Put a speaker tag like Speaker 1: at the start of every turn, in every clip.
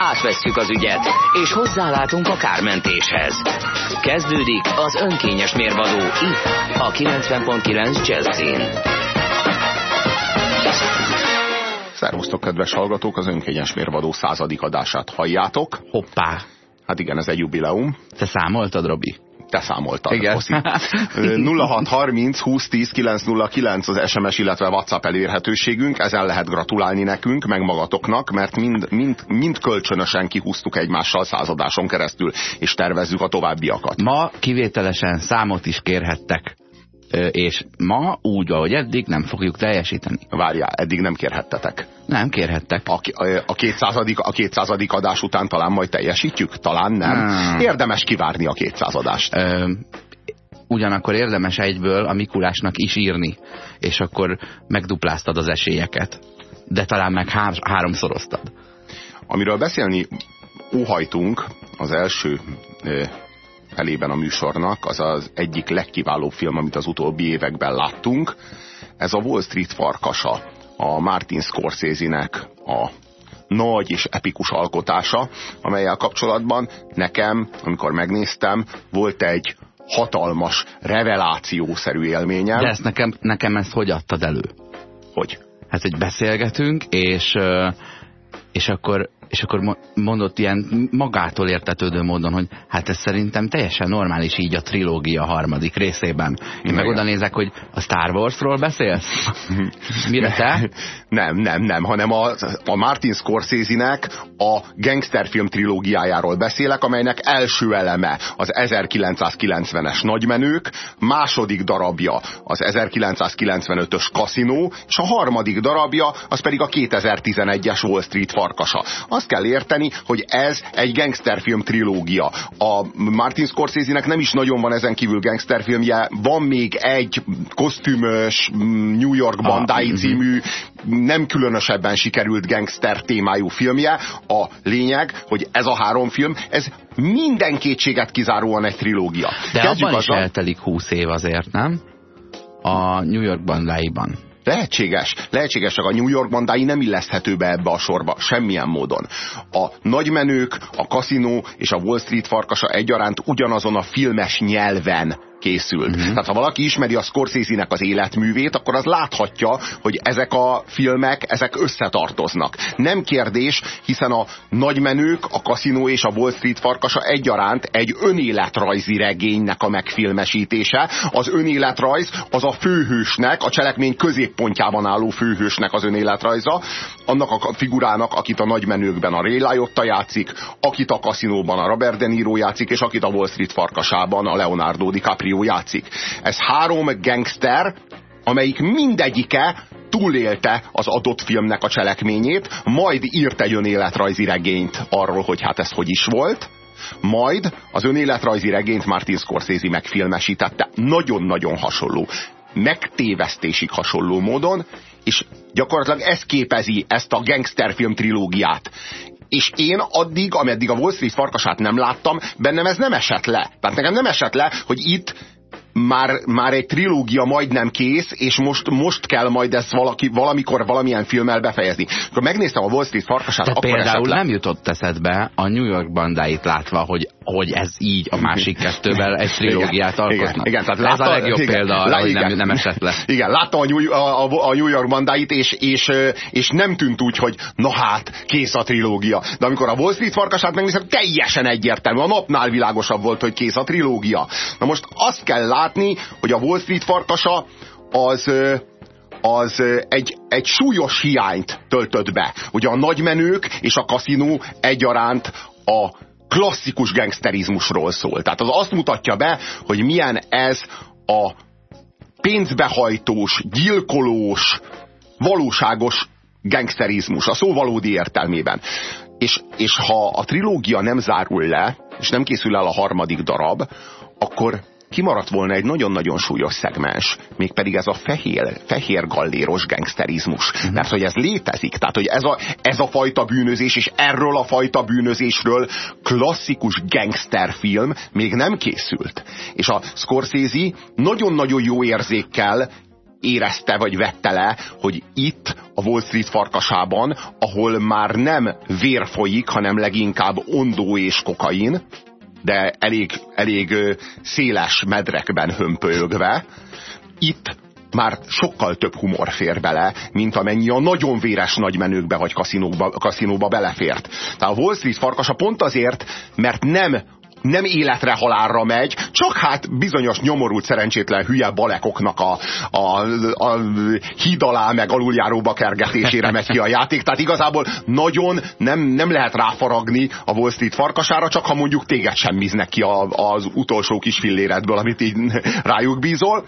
Speaker 1: Átvesszük az ügyet, és hozzálátunk a kármentéshez. Kezdődik az önkényes mérvadó itt, a 90.9 Jazzin.
Speaker 2: Szervusztok, kedves hallgatók, az önkényes mérvadó századik adását halljátok.
Speaker 3: Hoppá!
Speaker 2: Hát igen, ez egy jubileum.
Speaker 3: Te számoltad, Robi?
Speaker 2: Te számoltad.
Speaker 3: Igen.
Speaker 2: 0630 2010 909 az SMS, illetve WhatsApp elérhetőségünk. Ezen lehet gratulálni nekünk, meg magatoknak, mert mind, mind, mind kölcsönösen kihúztuk egymással századáson keresztül, és tervezzük a továbbiakat.
Speaker 3: Ma kivételesen számot is kérhettek és ma úgy, ahogy eddig nem fogjuk teljesíteni.
Speaker 2: Várjál, eddig nem kérhettetek.
Speaker 3: Nem kérhettek.
Speaker 2: A, a, 200. a 200. adás után talán majd teljesítjük? Talán nem. Hmm. Érdemes kivárni a 200 adást. Ö,
Speaker 3: ugyanakkor érdemes egyből a Mikulásnak is írni, és akkor megdupláztad az esélyeket. De talán meg há háromszoroztad.
Speaker 2: Amiről beszélni óhajtunk az első felében a műsornak, az az egyik legkiválóbb film, amit az utóbbi években láttunk. Ez a Wall Street farkasa, a Martin Scorsese-nek a nagy és epikus alkotása, amelyel kapcsolatban nekem, amikor megnéztem, volt egy hatalmas, revelációszerű élményem.
Speaker 3: De ezt nekem, nekem ezt hogy adtad elő?
Speaker 2: Hogy?
Speaker 3: Hát, hogy beszélgetünk, és, és akkor és akkor mondott ilyen magától értetődő módon, hogy hát ez szerintem teljesen normális így a trilógia harmadik részében. Én meg oda nézek, hogy a Star Warsról beszélsz? Mire te?
Speaker 2: Nem, nem, nem, hanem a, a Martin Scorsese-nek a gangsterfilm trilógiájáról beszélek, amelynek első eleme az 1990-es nagymenők, második darabja az 1995-ös kaszinó, és a harmadik darabja az pedig a 2011-es Wall Street farkasa azt kell érteni, hogy ez egy gangsterfilm trilógia. A Martin Scorsese-nek nem is nagyon van ezen kívül gangsterfilmje, van még egy kosztümös New York bandái ah, című nem különösebben sikerült gangster témájú filmje. A lényeg, hogy ez a három film, ez minden kétséget kizáróan egy trilógia.
Speaker 3: De Kezdjük abban is eltelik húsz év azért, nem? A New York bandáiban.
Speaker 2: Lehetséges, lehetséges, a New York bandái nem illeszthető be ebbe a sorba, semmilyen módon. A nagymenők, a kaszinó és a Wall Street farkasa egyaránt ugyanazon a filmes nyelven készült. Uh-huh. Tehát ha valaki ismeri a Scorsese-nek az életművét, akkor az láthatja, hogy ezek a filmek, ezek összetartoznak. Nem kérdés, hiszen a nagymenők, a kaszinó és a Wall Street farkasa egyaránt egy önéletrajzi regénynek a megfilmesítése. Az önéletrajz az a főhősnek, a cselekmény középpontjában álló főhősnek az önéletrajza, annak a figurának, akit a nagymenőkben a Ray Liotta játszik, akit a kaszinóban a Robert De Niro játszik, és akit a Wall Street farkasában a Leonardo DiCaprio DiCaprio játszik. Ez három gangster, amelyik mindegyike túlélte az adott filmnek a cselekményét, majd írt egy önéletrajzi regényt arról, hogy hát ez hogy is volt, majd az önéletrajzi regényt Martin Scorsese megfilmesítette. Nagyon-nagyon hasonló. Megtévesztésig hasonló módon, és gyakorlatilag ez képezi ezt a gangsterfilm trilógiát és én addig, ameddig a Wall Street farkasát nem láttam, bennem ez nem esett le. Tehát nekem nem esett le, hogy itt már, már egy trilógia majdnem kész, és most, most kell majd ezt valaki, valamikor valamilyen filmmel befejezni. Akkor megnéztem a Wall Street farkasát,
Speaker 3: Te
Speaker 2: akkor
Speaker 3: például nem jutott eszedbe a New York bandáit látva, hogy, hogy ez így a másik kettővel egy trilógiát alkotnak. Igen, igen, tehát látta, ez a legjobb igen, példa arra, hogy nem, nem esett le.
Speaker 2: Igen, láttam a New, a, a, New York bandáit, és, és, és nem tűnt úgy, hogy na hát, kész a trilógia. De amikor a Wall Street farkasát megnézem, teljesen egyértelmű. A napnál világosabb volt, hogy kész a trilógia. Na most azt kell látni, hogy a Wall Street farkasa az az egy, egy súlyos hiányt töltött be. Ugye a nagymenők és a kaszinó egyaránt a klasszikus gangsterizmusról szól. Tehát az azt mutatja be, hogy milyen ez a pénzbehajtós, gyilkolós, valóságos gangsterizmus, a szó valódi értelmében. És, és ha a trilógia nem zárul le, és nem készül el a harmadik darab, akkor kimaradt volna egy nagyon-nagyon súlyos szegmens, mégpedig ez a fehér, fehér galléros gangsterizmus. Uh-huh. Mert hogy ez létezik, tehát hogy ez a, ez a fajta bűnözés, és erről a fajta bűnözésről klasszikus gangsterfilm még nem készült. És a Scorsese nagyon-nagyon jó érzékkel érezte vagy vette le, hogy itt a Wall Street farkasában, ahol már nem vér folyik, hanem leginkább ondó és kokain, de elég, elég széles medrekben hömpölyögve, itt már sokkal több humor fér bele, mint amennyi a nagyon véres nagymenőkbe vagy kaszinóba, kaszinóba belefért. Tehát a Wall Street farkasa pont azért, mert nem nem életre halálra megy, csak hát bizonyos nyomorult szerencsétlen hülye balekoknak a, a, a híd alá meg aluljáróba kergetésére megy ki a játék. Tehát igazából nagyon nem, nem lehet ráfaragni a Wall Street farkasára, csak ha mondjuk téged semmiznek ki a, az utolsó kis filléredből, amit így rájuk bízol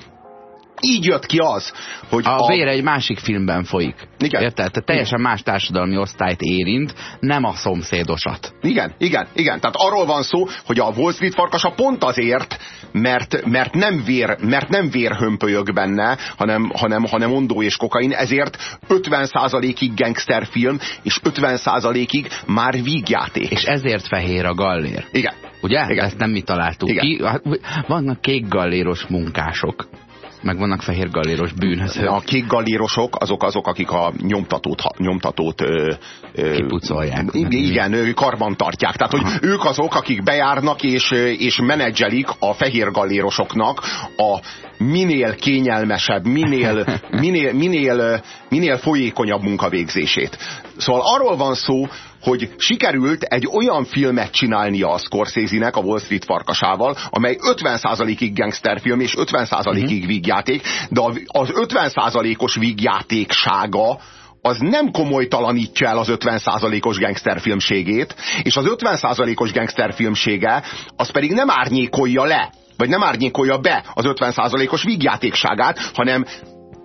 Speaker 2: így jött ki az, hogy
Speaker 3: a... A vér egy másik filmben folyik. Igen. Érted? Tehát teljesen igen. más társadalmi osztályt érint, nem a szomszédosat.
Speaker 2: Igen, igen, igen. Tehát arról van szó, hogy a Wall Street farkasa pont azért, mert, mert nem vér, mert nem vér hömpölyög benne, hanem, hanem, hanem ondó és kokain, ezért 50%-ig gangsterfilm, és 50%-ig már vígjáték.
Speaker 3: És ezért fehér a gallér.
Speaker 2: Igen.
Speaker 3: Ugye?
Speaker 2: Igen.
Speaker 3: Ezt nem mi találtuk Igen. ki. Vannak kék galléros munkások meg vannak fehér galléros bűnözők.
Speaker 2: A kék gallérosok azok azok, akik a nyomtatót, nyomtatót ö,
Speaker 3: ö, kipucolják.
Speaker 2: Igen, ő karban tartják. Tehát, hogy Aha. ők azok, akik bejárnak és, és menedzselik a fehér gallérosoknak a minél kényelmesebb, minél, minél, minél, minél folyékonyabb munkavégzését. Szóval arról van szó, hogy sikerült egy olyan filmet csinálnia a Scorsese-nek a Wall Street farkasával, amely 50%-ig gangsterfilm és 50%-ig uh-huh. vígjáték, de az 50%-os vígjátéksága az nem komolytalanítja el az 50%-os gangsterfilmségét, és az 50%-os gangsterfilmsége az pedig nem árnyékolja le, vagy nem árnyékolja be az 50%-os vígjátékságát, hanem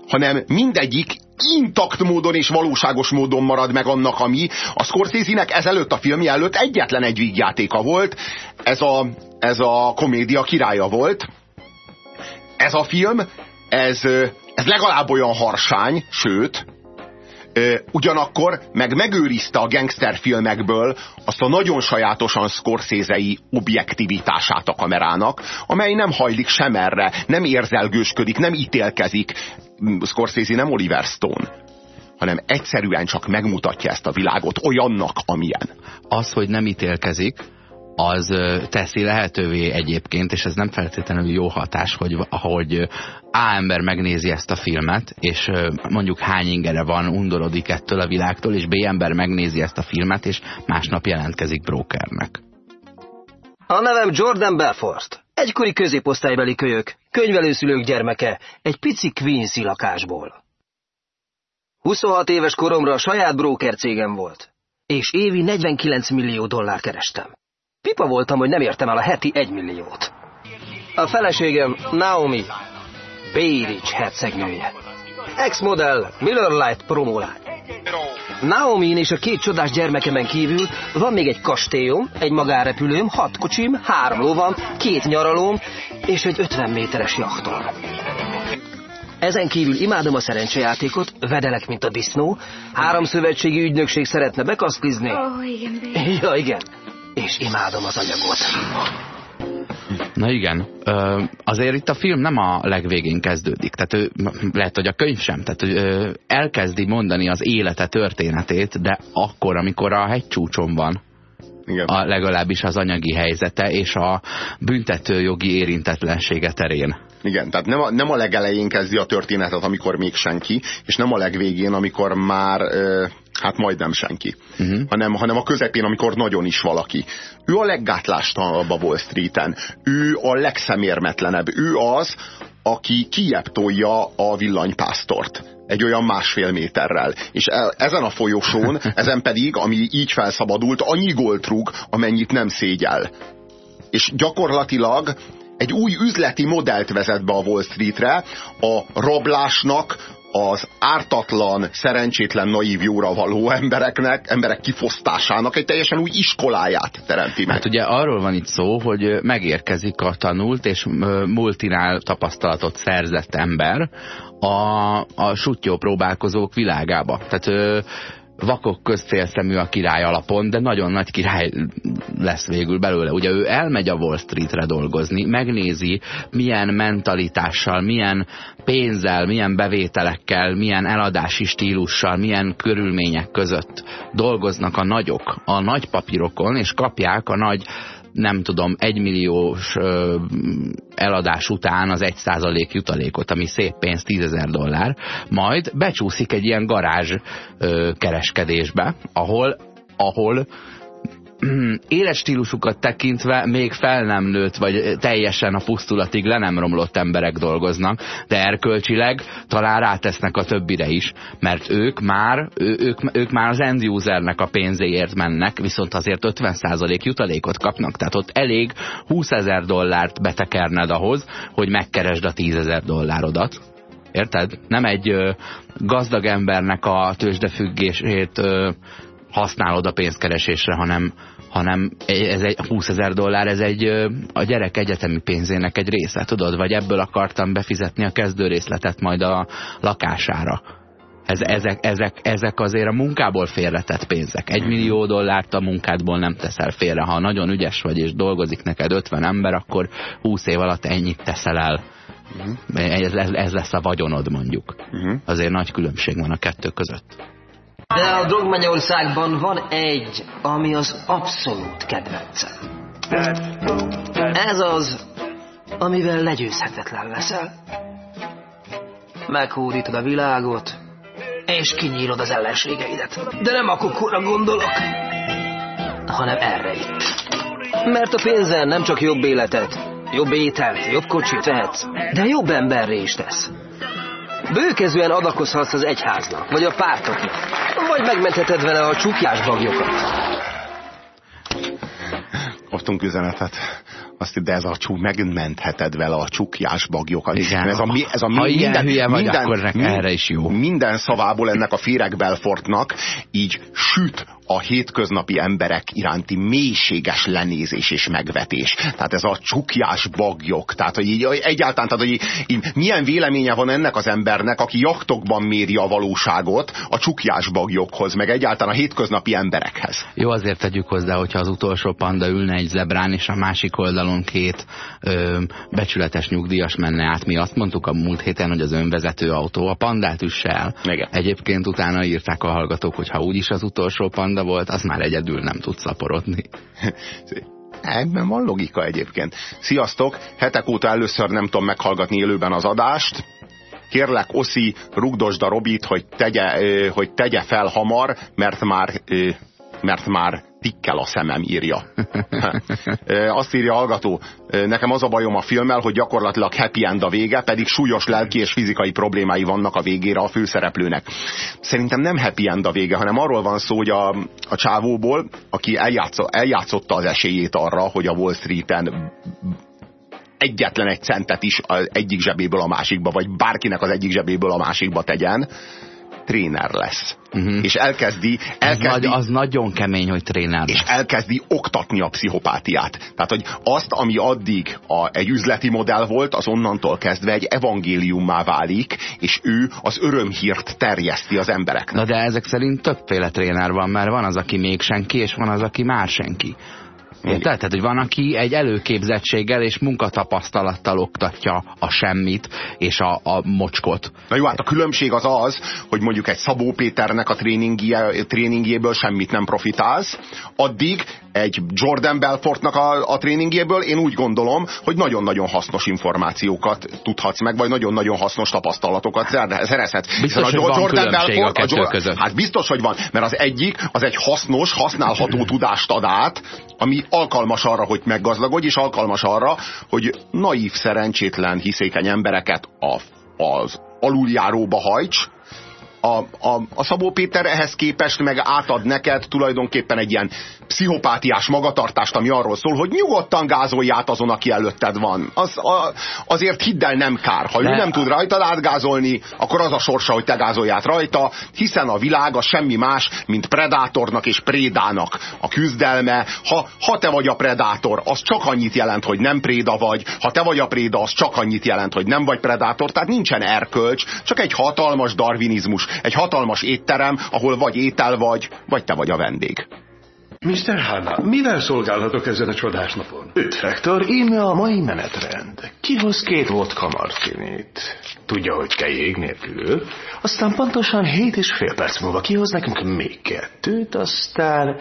Speaker 2: hanem mindegyik intakt módon és valóságos módon marad meg annak, ami a Scorsese-nek ezelőtt a filmje előtt egyetlen egy vígjátéka volt, ez a, ez a komédia királya volt. Ez a film, ez, ez legalább olyan harsány, sőt, ugyanakkor meg megőrizte a gangsterfilmekből azt a nagyon sajátosan Scorsese-i objektivitását a kamerának, amely nem hajlik sem erre, nem érzelgősködik, nem ítélkezik. Scorsese nem Oliver Stone hanem egyszerűen csak megmutatja ezt a világot olyannak, amilyen.
Speaker 3: Az, hogy nem ítélkezik, az teszi lehetővé egyébként, és ez nem feltétlenül jó hatás, hogy, hogy A ember megnézi ezt a filmet, és mondjuk hány ingere van, undorodik ettől a világtól, és B ember megnézi ezt a filmet, és másnap jelentkezik brokernek.
Speaker 4: A nevem Jordan Belfort. Egykori középosztálybeli kölyök, könyvelőszülők gyermeke, egy pici Quincy lakásból. 26 éves koromra a saját broker cégem volt, és évi 49 millió dollár kerestem. Pipa voltam, hogy nem értem el a heti egymilliót. A feleségem Naomi, Bayrich hercegnője. Ex-modell, Miller Light promolány. Naomi és a két csodás gyermekemen kívül van még egy kastélyom, egy magárepülőm, hat kocsim, három lovam, két nyaralóm és egy 50 méteres jachtom. Ezen kívül imádom a szerencsejátékot, vedelek, mint a disznó, három szövetségi ügynökség szeretne bekaszklizni.
Speaker 5: Oh, igen,
Speaker 4: Ja, igen és imádom az anyagot.
Speaker 3: Na igen, azért itt a film nem a legvégén kezdődik, tehát ő, lehet, hogy a könyv sem, tehát ő elkezdi mondani az élete történetét, de akkor, amikor a hegycsúcson van, igen. A, legalábbis az anyagi helyzete és a büntetőjogi érintetlensége terén.
Speaker 2: Igen, tehát nem a, nem a legelején kezdi a történetet, amikor még senki, és nem a legvégén, amikor már ö, hát majdnem senki, uh-huh. hanem, hanem a közepén, amikor nagyon is valaki. Ő a leggátlástalabb a Wall Street-en, ő a legszemérmetlenebb, ő az, aki kiebb tolja a villanypásztort egy olyan másfél méterrel. És e, ezen a folyosón, ezen pedig, ami így felszabadult, annyi gólt rúg, amennyit nem szégyel. És gyakorlatilag egy új üzleti modellt vezet be a Wall Streetre, a rablásnak az ártatlan, szerencsétlen, naív jóra való embereknek, emberek kifosztásának egy teljesen új iskoláját teremti meg.
Speaker 3: Hát ugye arról van itt szó, hogy megérkezik a tanult és multinál tapasztalatot szerzett ember a, a sutyó próbálkozók világába. Tehát vakok közcélszemű a király alapon, de nagyon nagy király lesz végül belőle. Ugye ő elmegy a Wall Streetre dolgozni, megnézi, milyen mentalitással, milyen pénzzel, milyen bevételekkel, milyen eladási stílussal, milyen körülmények között dolgoznak a nagyok a nagy papírokon, és kapják a nagy nem tudom, egymilliós eladás után az egy százalék jutalékot, ami szép pénz, tízezer dollár, majd becsúszik egy ilyen garázs ö, kereskedésbe, ahol, ahol életstílusukat tekintve még fel nem nőtt, vagy teljesen a pusztulatig le nem romlott emberek dolgoznak, de erkölcsileg talán rátesznek a többire is, mert ők már, ő, ők, ők már az end usernek a pénzéért mennek, viszont azért 50% jutalékot kapnak, tehát ott elég 20 ezer dollárt betekerned ahhoz, hogy megkeresd a 10 ezer dollárodat. Érted? Nem egy ö, gazdag embernek a tőzsdefüggését ö, használod a pénzkeresésre, hanem, hanem ez egy 20 ezer dollár, ez egy a gyerek egyetemi pénzének egy része, tudod? Vagy ebből akartam befizetni a kezdőrészletet majd a lakására. Ez, ezek, ezek, ezek azért a munkából félretett pénzek. Egy millió dollárt a munkádból nem teszel félre. Ha nagyon ügyes vagy és dolgozik neked 50 ember, akkor 20 év alatt ennyit teszel el. Uh mhm. -huh. ez, ez lesz a vagyonod mondjuk. Uh mhm. -huh. Azért nagy különbség van a kettő között.
Speaker 4: De a Drogmennyországban van egy, ami az abszolút kedvencem. Ez az, amivel legyőzhetetlen leszel. Meghódítod a világot, és kinyírod az ellenségeidet. De nem a kokóra gondolok, hanem erre itt. Mert a pénzen nem csak jobb életet, jobb ételt, jobb kocsit vehetsz, de jobb emberré is tesz. Bőkezően adakozhatsz az egyháznak, vagy a pártoknak, vagy megmentheted vele a csukjás bagyokat.
Speaker 2: Kaptunk üzenetet. Azt, de ez a csuk, megmentheted vele a csukjás bagyokat.
Speaker 3: Igen,
Speaker 2: ez a,
Speaker 3: ez a, ha minden, hülye vagy,
Speaker 2: minden,
Speaker 3: akkor minden, erre is jó.
Speaker 2: Minden szavából ennek a Féreg Belfortnak így süt a hétköznapi emberek iránti mélységes lenézés és megvetés. Tehát ez a csukjás bagyok. Tehát, hogy így egyáltalán, tehát, hogy így, így, milyen véleménye van ennek az embernek, aki jachtokban méri a valóságot a csukjás bagyokhoz, meg egyáltalán a hétköznapi emberekhez.
Speaker 3: Jó, azért tegyük hozzá, hogyha az utolsó panda ülne egy zebrán, és a másik oldalon két ö, becsületes nyugdíjas menne át. Mi azt mondtuk a múlt héten, hogy az önvezető autó a pandát üsse el.
Speaker 2: Igen.
Speaker 3: Egyébként utána írták a hallgatók, hogy ha úgyis az utolsó panda ronda volt, az már egyedül nem tud szaporodni.
Speaker 2: Ebben van logika egyébként. Sziasztok! Hetek óta először nem tudom meghallgatni élőben az adást. Kérlek, Oszi, rugdosd a Robit, hogy tegye, hogy tegye fel hamar, mert már, mert már tikkel a szemem, írja. Azt írja a hallgató, nekem az a bajom a filmmel, hogy gyakorlatilag happy end a vége, pedig súlyos lelki és fizikai problémái vannak a végére a főszereplőnek. Szerintem nem happy end a vége, hanem arról van szó, hogy a, a csávóból, aki eljátszotta, eljátszotta az esélyét arra, hogy a Wall Street-en egyetlen egy centet is egyik zsebéből a másikba, vagy bárkinek az egyik zsebéből a másikba tegyen, tréner lesz. Uh-huh. És elkezdi... elkezdi
Speaker 3: az, nagy, az nagyon kemény, hogy tréner
Speaker 2: lesz. És elkezdi oktatni a pszichopátiát. Tehát, hogy azt, ami addig a, egy üzleti modell volt, az onnantól kezdve egy evangéliummá válik, és ő az örömhírt terjeszti az embereknek.
Speaker 3: Na de ezek szerint többféle tréner van, mert van az, aki még senki, és van az, aki már senki. Érted? Tehát, hogy van, aki egy előképzettséggel és munkatapasztalattal oktatja a semmit és a, a mocskot.
Speaker 2: Na jó, hát a különbség az az, hogy mondjuk egy Szabó Péternek a tréningjéből semmit nem profitálsz, addig egy Jordan Belfortnak a, a tréningjéből én úgy gondolom, hogy nagyon-nagyon hasznos információkat tudhatsz meg, vagy nagyon-nagyon hasznos tapasztalatokat szerezhetsz.
Speaker 3: Biztos, a, hogy van Jordan Belfort, a, a Jordan, között.
Speaker 2: Hát biztos, hogy van, mert az egyik az egy hasznos, használható tudást ad át, ami alkalmas arra, hogy meggazdagodj, és alkalmas arra, hogy naív, szerencsétlen, hiszékeny embereket a, az aluljáróba hajts, a, a, a Szabó Péter ehhez képest meg átad neked tulajdonképpen egy ilyen pszichopátiás magatartást, ami arról szól, hogy nyugodtan gázolj át azon, aki előtted van. Az, a, azért hidd el nem kár. Ha De... ő nem tud rajta átgázolni, akkor az a sorsa, hogy te gázolj át rajta, hiszen a világ a semmi más, mint predátornak és prédának a küzdelme. Ha, ha te vagy a predátor, az csak annyit jelent, hogy nem préda vagy, ha te vagy a préda, az csak annyit jelent, hogy nem vagy predátor, tehát nincsen erkölcs, csak egy hatalmas darwinizmus, egy hatalmas étterem, ahol vagy étel vagy, vagy te vagy a vendég.
Speaker 5: Mr. Hanna, mivel szolgálhatok ezen a csodás napon?
Speaker 6: Üdvektor, íme a mai menetrend. Kihoz két vodka martinit. Tudja, hogy kell jég nélkül. Aztán pontosan hét és fél perc múlva kihoz nekünk még kettőt, aztán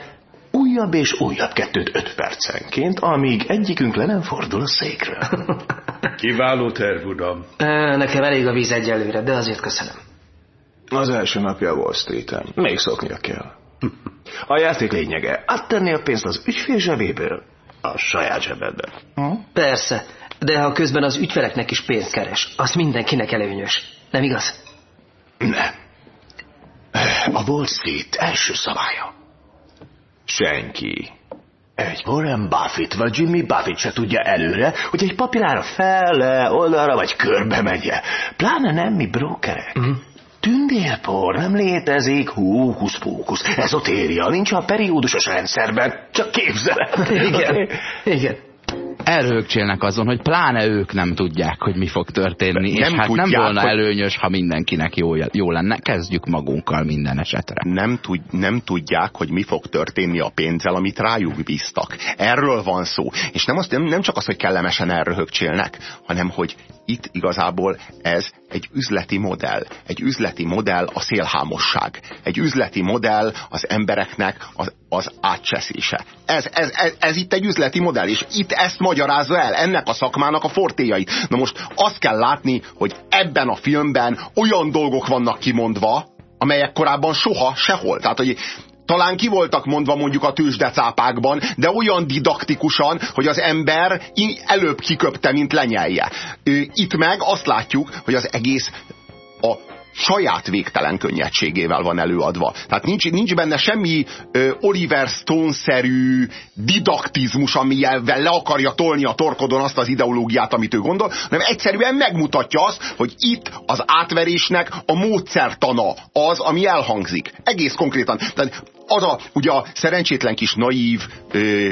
Speaker 6: újabb és újabb kettőt öt percenként, amíg egyikünk le nem fordul a székről.
Speaker 5: Kiváló terv, uram.
Speaker 4: Nekem elég a víz egyelőre, de azért köszönöm.
Speaker 6: Az első napja Wall Street-en. Még szoknia kell. A játék lényege, áttenni a pénzt az ügyfél zsebéből a saját zsebedbe.
Speaker 4: Hm? Persze, de ha közben az ügyfeleknek is pénzt keres, az mindenkinek előnyös. Nem igaz?
Speaker 6: Nem. A Wall Street első szabálya. Senki. Egy Warren Buffett vagy Jimmy Buffett se tudja előre, hogy egy papírára fele, oldalra vagy körbe megye. Pláne nem mi brókerek. Mm. Tündérpor nem létezik, hókusz pókusz, ezotéria, nincs a periódusos rendszerben, csak képzelet.
Speaker 4: Igen, igen
Speaker 3: elrögcsélnek azon, hogy pláne ők nem tudják, hogy mi fog történni, nem és hát tudják, nem volna hogy... előnyös, ha mindenkinek jó, jó lenne. Kezdjük magunkkal minden esetre.
Speaker 2: Nem, tud, nem tudják, hogy mi fog történni a pénzzel, amit rájuk bíztak. Erről van szó. És nem, azt, nem, nem csak az, hogy kellemesen elröhögcsélnek, hanem hogy itt igazából ez egy üzleti modell. Egy üzleti modell a szélhámosság. Egy üzleti modell az embereknek az, az átcseszése. Ez, ez, ez, ez itt egy üzleti modell, és itt ezt magyarázza el, ennek a szakmának a fortéjait. Na most azt kell látni, hogy ebben a filmben olyan dolgok vannak kimondva, amelyek korábban soha sehol. Tehát, hogy talán ki voltak mondva mondjuk a tőzsdecápákban, de olyan didaktikusan, hogy az ember előbb kiköpte, mint lenyelje. Itt meg azt látjuk, hogy az egész a saját végtelen könnyedségével van előadva. Tehát nincs, nincs benne semmi ö, Oliver Stone-szerű didaktizmus, amivel le akarja tolni a torkodon azt az ideológiát, amit ő gondol, hanem egyszerűen megmutatja azt, hogy itt az átverésnek a módszertana az, ami elhangzik. Egész konkrétan. Tehát az a, ugye a szerencsétlen kis naív, ö,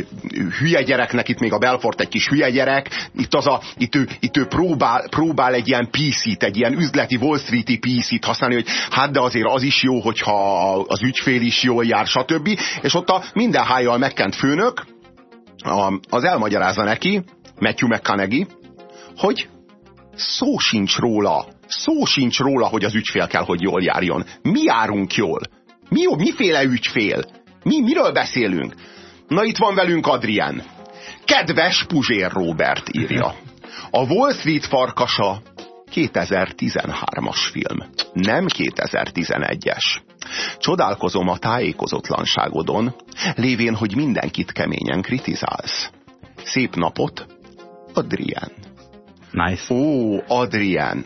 Speaker 2: hülye gyereknek, itt még a Belfort egy kis hülye gyerek, itt, az a, itt, ő, itt ő próbál, próbál egy ilyen PC-t, egy ilyen üzleti Wall Street-i PC-t használni, hogy hát de azért az is jó, hogyha az ügyfél is jól jár, stb. És ott a minden hájjal megkent főnök, a, az elmagyarázza neki, Matthew McConaughey, hogy szó sincs róla, szó sincs róla, hogy az ügyfél kell, hogy jól járjon. Mi járunk jól? Mi, miféle ügyfél? Mi, miről beszélünk? Na itt van velünk Adrián. Kedves Puzsér Robert írja. A Wall Street farkasa 2013-as film, nem 2011-es. Csodálkozom a tájékozatlanságodon, lévén, hogy mindenkit keményen kritizálsz. Szép napot, Adrián.
Speaker 3: Nice.
Speaker 2: Ó, Adrián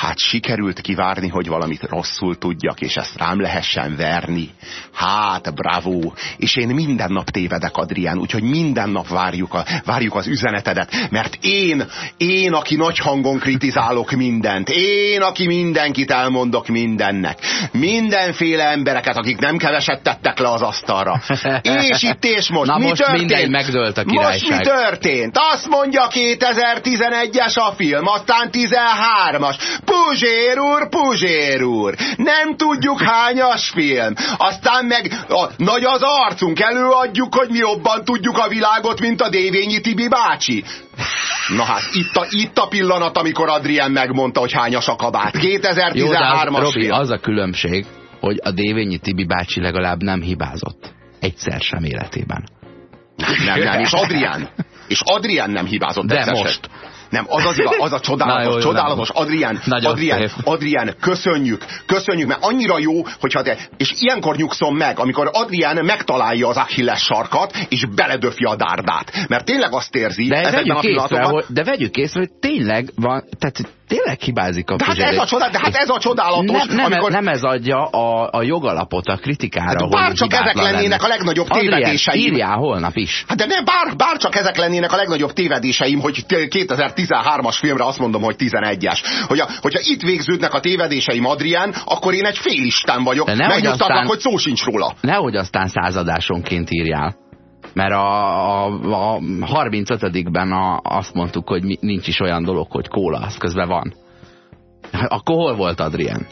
Speaker 2: hát sikerült kivárni, hogy valamit rosszul tudjak, és ezt rám lehessen verni. Hát, bravo! És én minden nap tévedek, Adrián, úgyhogy minden nap várjuk, a, várjuk az üzenetedet, mert én, én, aki nagy hangon kritizálok mindent, én, aki mindenkit elmondok mindennek, mindenféle embereket, akik nem keveset tettek le az asztalra. És itt és most,
Speaker 3: Na
Speaker 2: mi
Speaker 3: most
Speaker 2: történt?
Speaker 3: minden megdőlt a királyság.
Speaker 2: Most mi történt? Azt mondja 2011-es a film, aztán 13-as. Puzsér úr, Puzsér úr, nem tudjuk hányas film. Aztán meg a, nagy az arcunk, előadjuk, hogy mi jobban tudjuk a világot, mint a Dévényi Tibi bácsi. Na hát, itt a, itt a pillanat, amikor Adrien megmondta, hogy hányas a kabát. 2013-as
Speaker 3: film. az a különbség, hogy a Dévényi Tibi bácsi legalább nem hibázott. Egyszer sem életében.
Speaker 2: Nem, nem. És Adrián, és Adrián nem hibázott
Speaker 3: De most.
Speaker 2: Sem. Nem, az az, igaz, az a csodálatos, jó, csodálatos, Adrián, Adrián, Adrián, köszönjük, köszönjük, mert annyira jó, hogyha te, és ilyenkor nyugszom meg, amikor Adrián megtalálja az Achilles sarkat, és beledöfi a dárdát. Mert tényleg azt érzi,
Speaker 3: de ezekben a pillanatokban... Észre, hogy, de vegyük észre, hogy tényleg van, tehát tényleg hibázik a
Speaker 2: de hát, ez a, csodál, de hát ez a csodálatos,
Speaker 3: nem, nem,
Speaker 2: amikor...
Speaker 3: nem ez adja a, a jogalapot a kritikára,
Speaker 2: Hát
Speaker 3: hogy
Speaker 2: bárcsak ezek lennének
Speaker 3: lenne.
Speaker 2: a legnagyobb
Speaker 3: Adrien,
Speaker 2: tévedéseim.
Speaker 3: írjál holnap is.
Speaker 2: Hát de ne, bár, bár csak ezek lennének a legnagyobb tévedéseim, hogy 2013-as filmre azt mondom, hogy 11-es. Hogy a, hogyha itt végződnek a tévedéseim, Adrián, akkor én egy félisten vagyok.
Speaker 3: De nehogy aztán-
Speaker 2: hogy szó sincs róla.
Speaker 3: Nehogy aztán századásonként írjál. Mert a, a, a 35-ben a, azt mondtuk, hogy mi- nincs is olyan dolog, hogy kóla, az közben van. Akkor hol volt Adrien?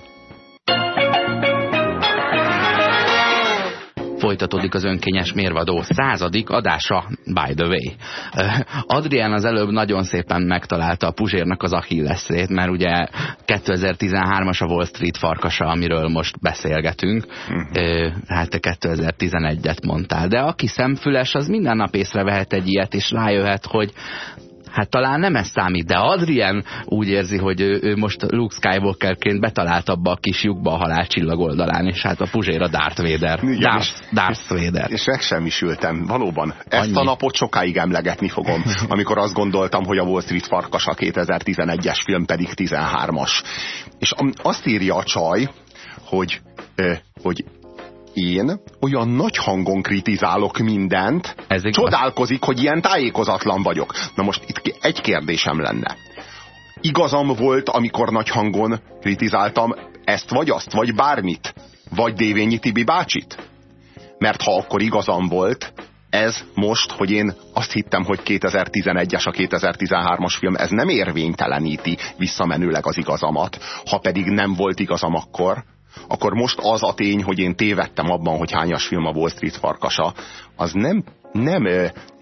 Speaker 3: Folytatódik az önkényes mérvadó századik adása, by the way. Adrián az előbb nagyon szépen megtalálta a Puzsérnak az Achilleszét, mert ugye 2013-as a Wall Street farkasa, amiről most beszélgetünk. Ö, Hát te 2011-et mondtál. De aki szemfüles, az minden nap észrevehet egy ilyet, és rájöhet, hogy Hát talán nem ez számít, de Adrien úgy érzi, hogy ő, ő most Luke Skywalkerként betalált abba a kis lyukba a halálcsillag oldalán, és hát a Puzsér a Darth Vader.
Speaker 2: Igen,
Speaker 3: Darth,
Speaker 2: és-
Speaker 3: Darth Vader.
Speaker 2: És megsemmisültem, valóban. Ezt
Speaker 3: Annyi.
Speaker 2: a napot sokáig emlegetni fogom, amikor azt gondoltam, hogy a Wall Street farkasa 2011-es film pedig 13-as. És azt írja a csaj, hogy, hogy én olyan nagy hangon kritizálok mindent,
Speaker 3: Ez igaz.
Speaker 2: csodálkozik, hogy ilyen tájékozatlan vagyok. Na most itt egy kérdésem lenne. Igazam volt, amikor nagy hangon kritizáltam ezt vagy azt, vagy bármit? Vagy Dévényi Tibi bácsit? Mert ha akkor igazam volt, ez most, hogy én azt hittem, hogy 2011-es a 2013-as film, ez nem érvényteleníti visszamenőleg az igazamat. Ha pedig nem volt igazam akkor, akkor most az a tény, hogy én tévedtem abban, hogy hányas film a Wall Street farkasa, az nem, nem,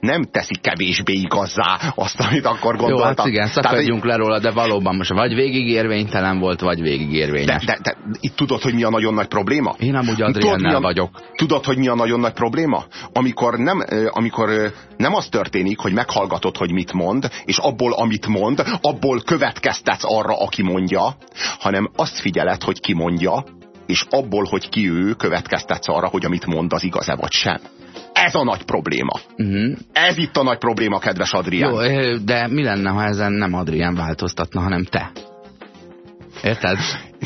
Speaker 2: nem teszi kevésbé igazzá azt, amit akkor
Speaker 3: Jó,
Speaker 2: gondoltam.
Speaker 3: hát igen,
Speaker 2: Tehát,
Speaker 3: szakadjunk le róla, de valóban most vagy végig érvénytelen volt, vagy végig
Speaker 2: de,
Speaker 3: érvényes.
Speaker 2: de, de itt tudod, hogy mi a nagyon nagy probléma?
Speaker 3: Én amúgy
Speaker 2: Tudod,
Speaker 3: Adriennel
Speaker 2: a-
Speaker 3: vagyok.
Speaker 2: Tudod, hogy mi a nagyon nagy probléma? Amikor nem, amikor nem az történik, hogy meghallgatod, hogy mit mond, és abból, amit mond, abból következtetsz arra, aki mondja, hanem azt figyeled, hogy ki mondja, és abból, hogy ki ő, következtetsz arra, hogy amit mond, az igaz-e vagy sem. Ez a nagy probléma.
Speaker 3: Uh-huh.
Speaker 2: Ez itt a nagy probléma, kedves Adrián.
Speaker 3: Jó, de mi lenne, ha ezen nem Adrien változtatna, hanem te? Érted?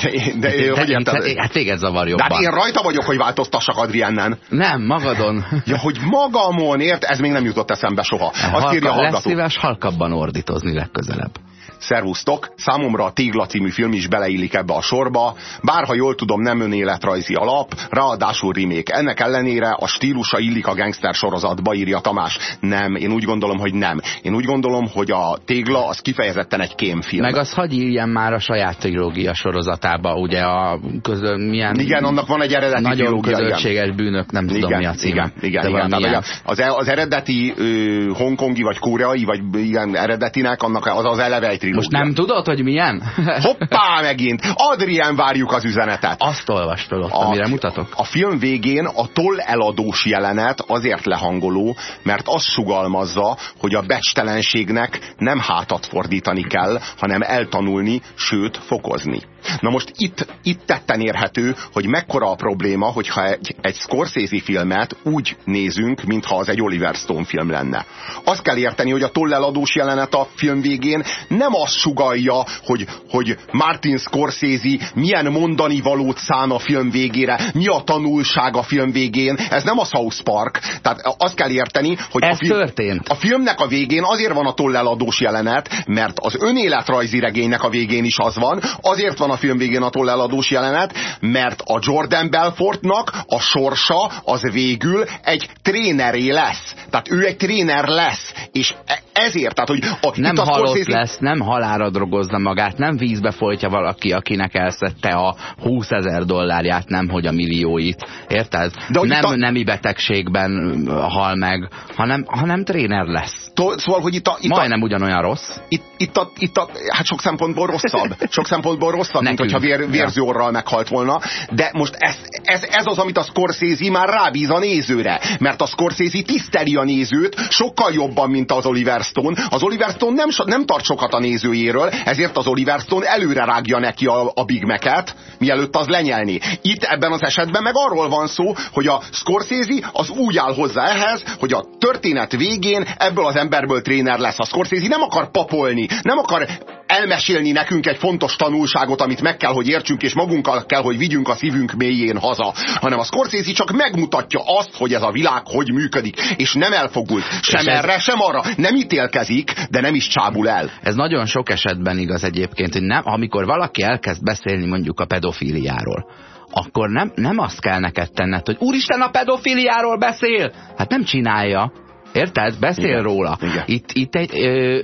Speaker 2: De, de, de, hogy érted?
Speaker 3: te, hát téged zavar
Speaker 2: De
Speaker 3: jobban.
Speaker 2: hát én rajta vagyok, hogy változtassak Adriánnen.
Speaker 3: Nem, magadon.
Speaker 2: Ja, hogy magamon, ért? Ez még nem jutott eszembe soha. Azt írja a
Speaker 3: lesz
Speaker 2: hallgató.
Speaker 3: szíves halkabban ordítozni legközelebb.
Speaker 2: Szervusztok! Számomra a Tégla című film is beleillik ebbe a sorba, bár ha jól tudom nem önéletrajzi alap, ráadásul remake. Ennek ellenére a stílusa illik a gangster sorozatba, írja Tamás. Nem, én úgy gondolom, hogy nem. Én úgy gondolom, hogy a Tégla az kifejezetten egy kémfilm.
Speaker 3: Meg az hagy írjen már a saját trilógia sorozatába, ugye a közö, milyen...
Speaker 2: Igen, annak van egy eredeti
Speaker 3: Nagyon
Speaker 2: trilógia,
Speaker 3: közösséges bűnök, nem tudom
Speaker 2: igen,
Speaker 3: mi a címe.
Speaker 2: Igen, igen,
Speaker 3: de
Speaker 2: igen. Tehát, az, e- az eredeti ö, hongkongi, vagy koreai, vagy igen, eredetinek, annak az az eleve egy trilógia.
Speaker 3: Most nem tudod, hogy milyen?
Speaker 2: Hoppá, megint! Adrien, várjuk az üzenetet!
Speaker 3: Azt olvastad ott, amire mutatok.
Speaker 2: A film végén a toll eladós jelenet azért lehangoló, mert azt sugalmazza, hogy a becstelenségnek nem hátat fordítani kell, hanem eltanulni, sőt fokozni. Na most itt, itt tetten érhető, hogy mekkora a probléma, hogyha egy, egy Scorsese filmet úgy nézünk, mintha az egy Oliver Stone film lenne. Azt kell érteni, hogy a tolleladós jelenet a film végén nem azt sugalja, hogy, hogy Martin Scorsese milyen mondani valót szán a film végére, mi a tanulság a film végén. Ez nem a South Park. Tehát azt kell érteni, hogy
Speaker 3: Ez
Speaker 2: a, film,
Speaker 3: történt.
Speaker 2: a filmnek a végén azért van a tolleladós jelenet, mert az önéletrajzi regénynek a végén is az van, azért van a film végén a tolleladós jelenet, mert a Jordan Belfortnak a sorsa az végül egy tréneré lesz. Tehát ő egy tréner lesz. És e- ezért, tehát, hogy a,
Speaker 3: Nem
Speaker 2: itt a
Speaker 3: halott
Speaker 2: Scorsese-
Speaker 3: lesz, nem halára drogozza magát, nem vízbe folytja valaki, akinek elszedte a 20 ezer dollárját, nem hogy a millióit. Érted?
Speaker 2: De
Speaker 3: nem
Speaker 2: a-
Speaker 3: nemi betegségben hal meg, hanem, hanem tréner lesz.
Speaker 2: Szóval, hogy itt a, itt a,
Speaker 3: Majdnem ugyanolyan rossz.
Speaker 2: itt, itt, a, itt a, hát sok szempontból rosszabb. Sok szempontból rosszabb, mint
Speaker 3: Nekünk.
Speaker 2: hogyha vér, vérző orral meghalt volna. De most ez, ez, ez az, amit a Scorsese már rábíz a nézőre. Mert a Scorsese tiszteli a nézőt sokkal jobban, mint az Oliver Stone. Az Oliver Stone nem, nem tart sokat a nézőjéről, ezért az Oliver Stone előre rágja neki a, a Big Mac-et, mielőtt az lenyelni. Itt ebben az esetben meg arról van szó, hogy a Scorsese az úgy áll hozzá ehhez, hogy a történet végén ebből az emberből tréner lesz. A Scorsese nem akar papolni, nem akar elmesélni nekünk egy fontos tanulságot, amit meg kell, hogy értsünk, és magunkkal kell, hogy vigyünk a szívünk mélyén haza, hanem a Scorsese csak megmutatja azt, hogy ez a világ hogy működik, és nem elfogult. Sem
Speaker 3: ez-
Speaker 2: erre, sem arra. Nem ítélkezik, de nem is csábul el.
Speaker 3: Ez nagyon sok esetben igaz egyébként, hogy nem, amikor valaki elkezd beszélni mondjuk a pedofíliáról, akkor nem, nem azt kell neked tenned, hogy úristen a pedofíliáról beszél! Hát nem csinálja. Érted? Beszél
Speaker 2: Igen.
Speaker 3: róla.
Speaker 2: Igen.
Speaker 3: Itt, itt egy... Ö,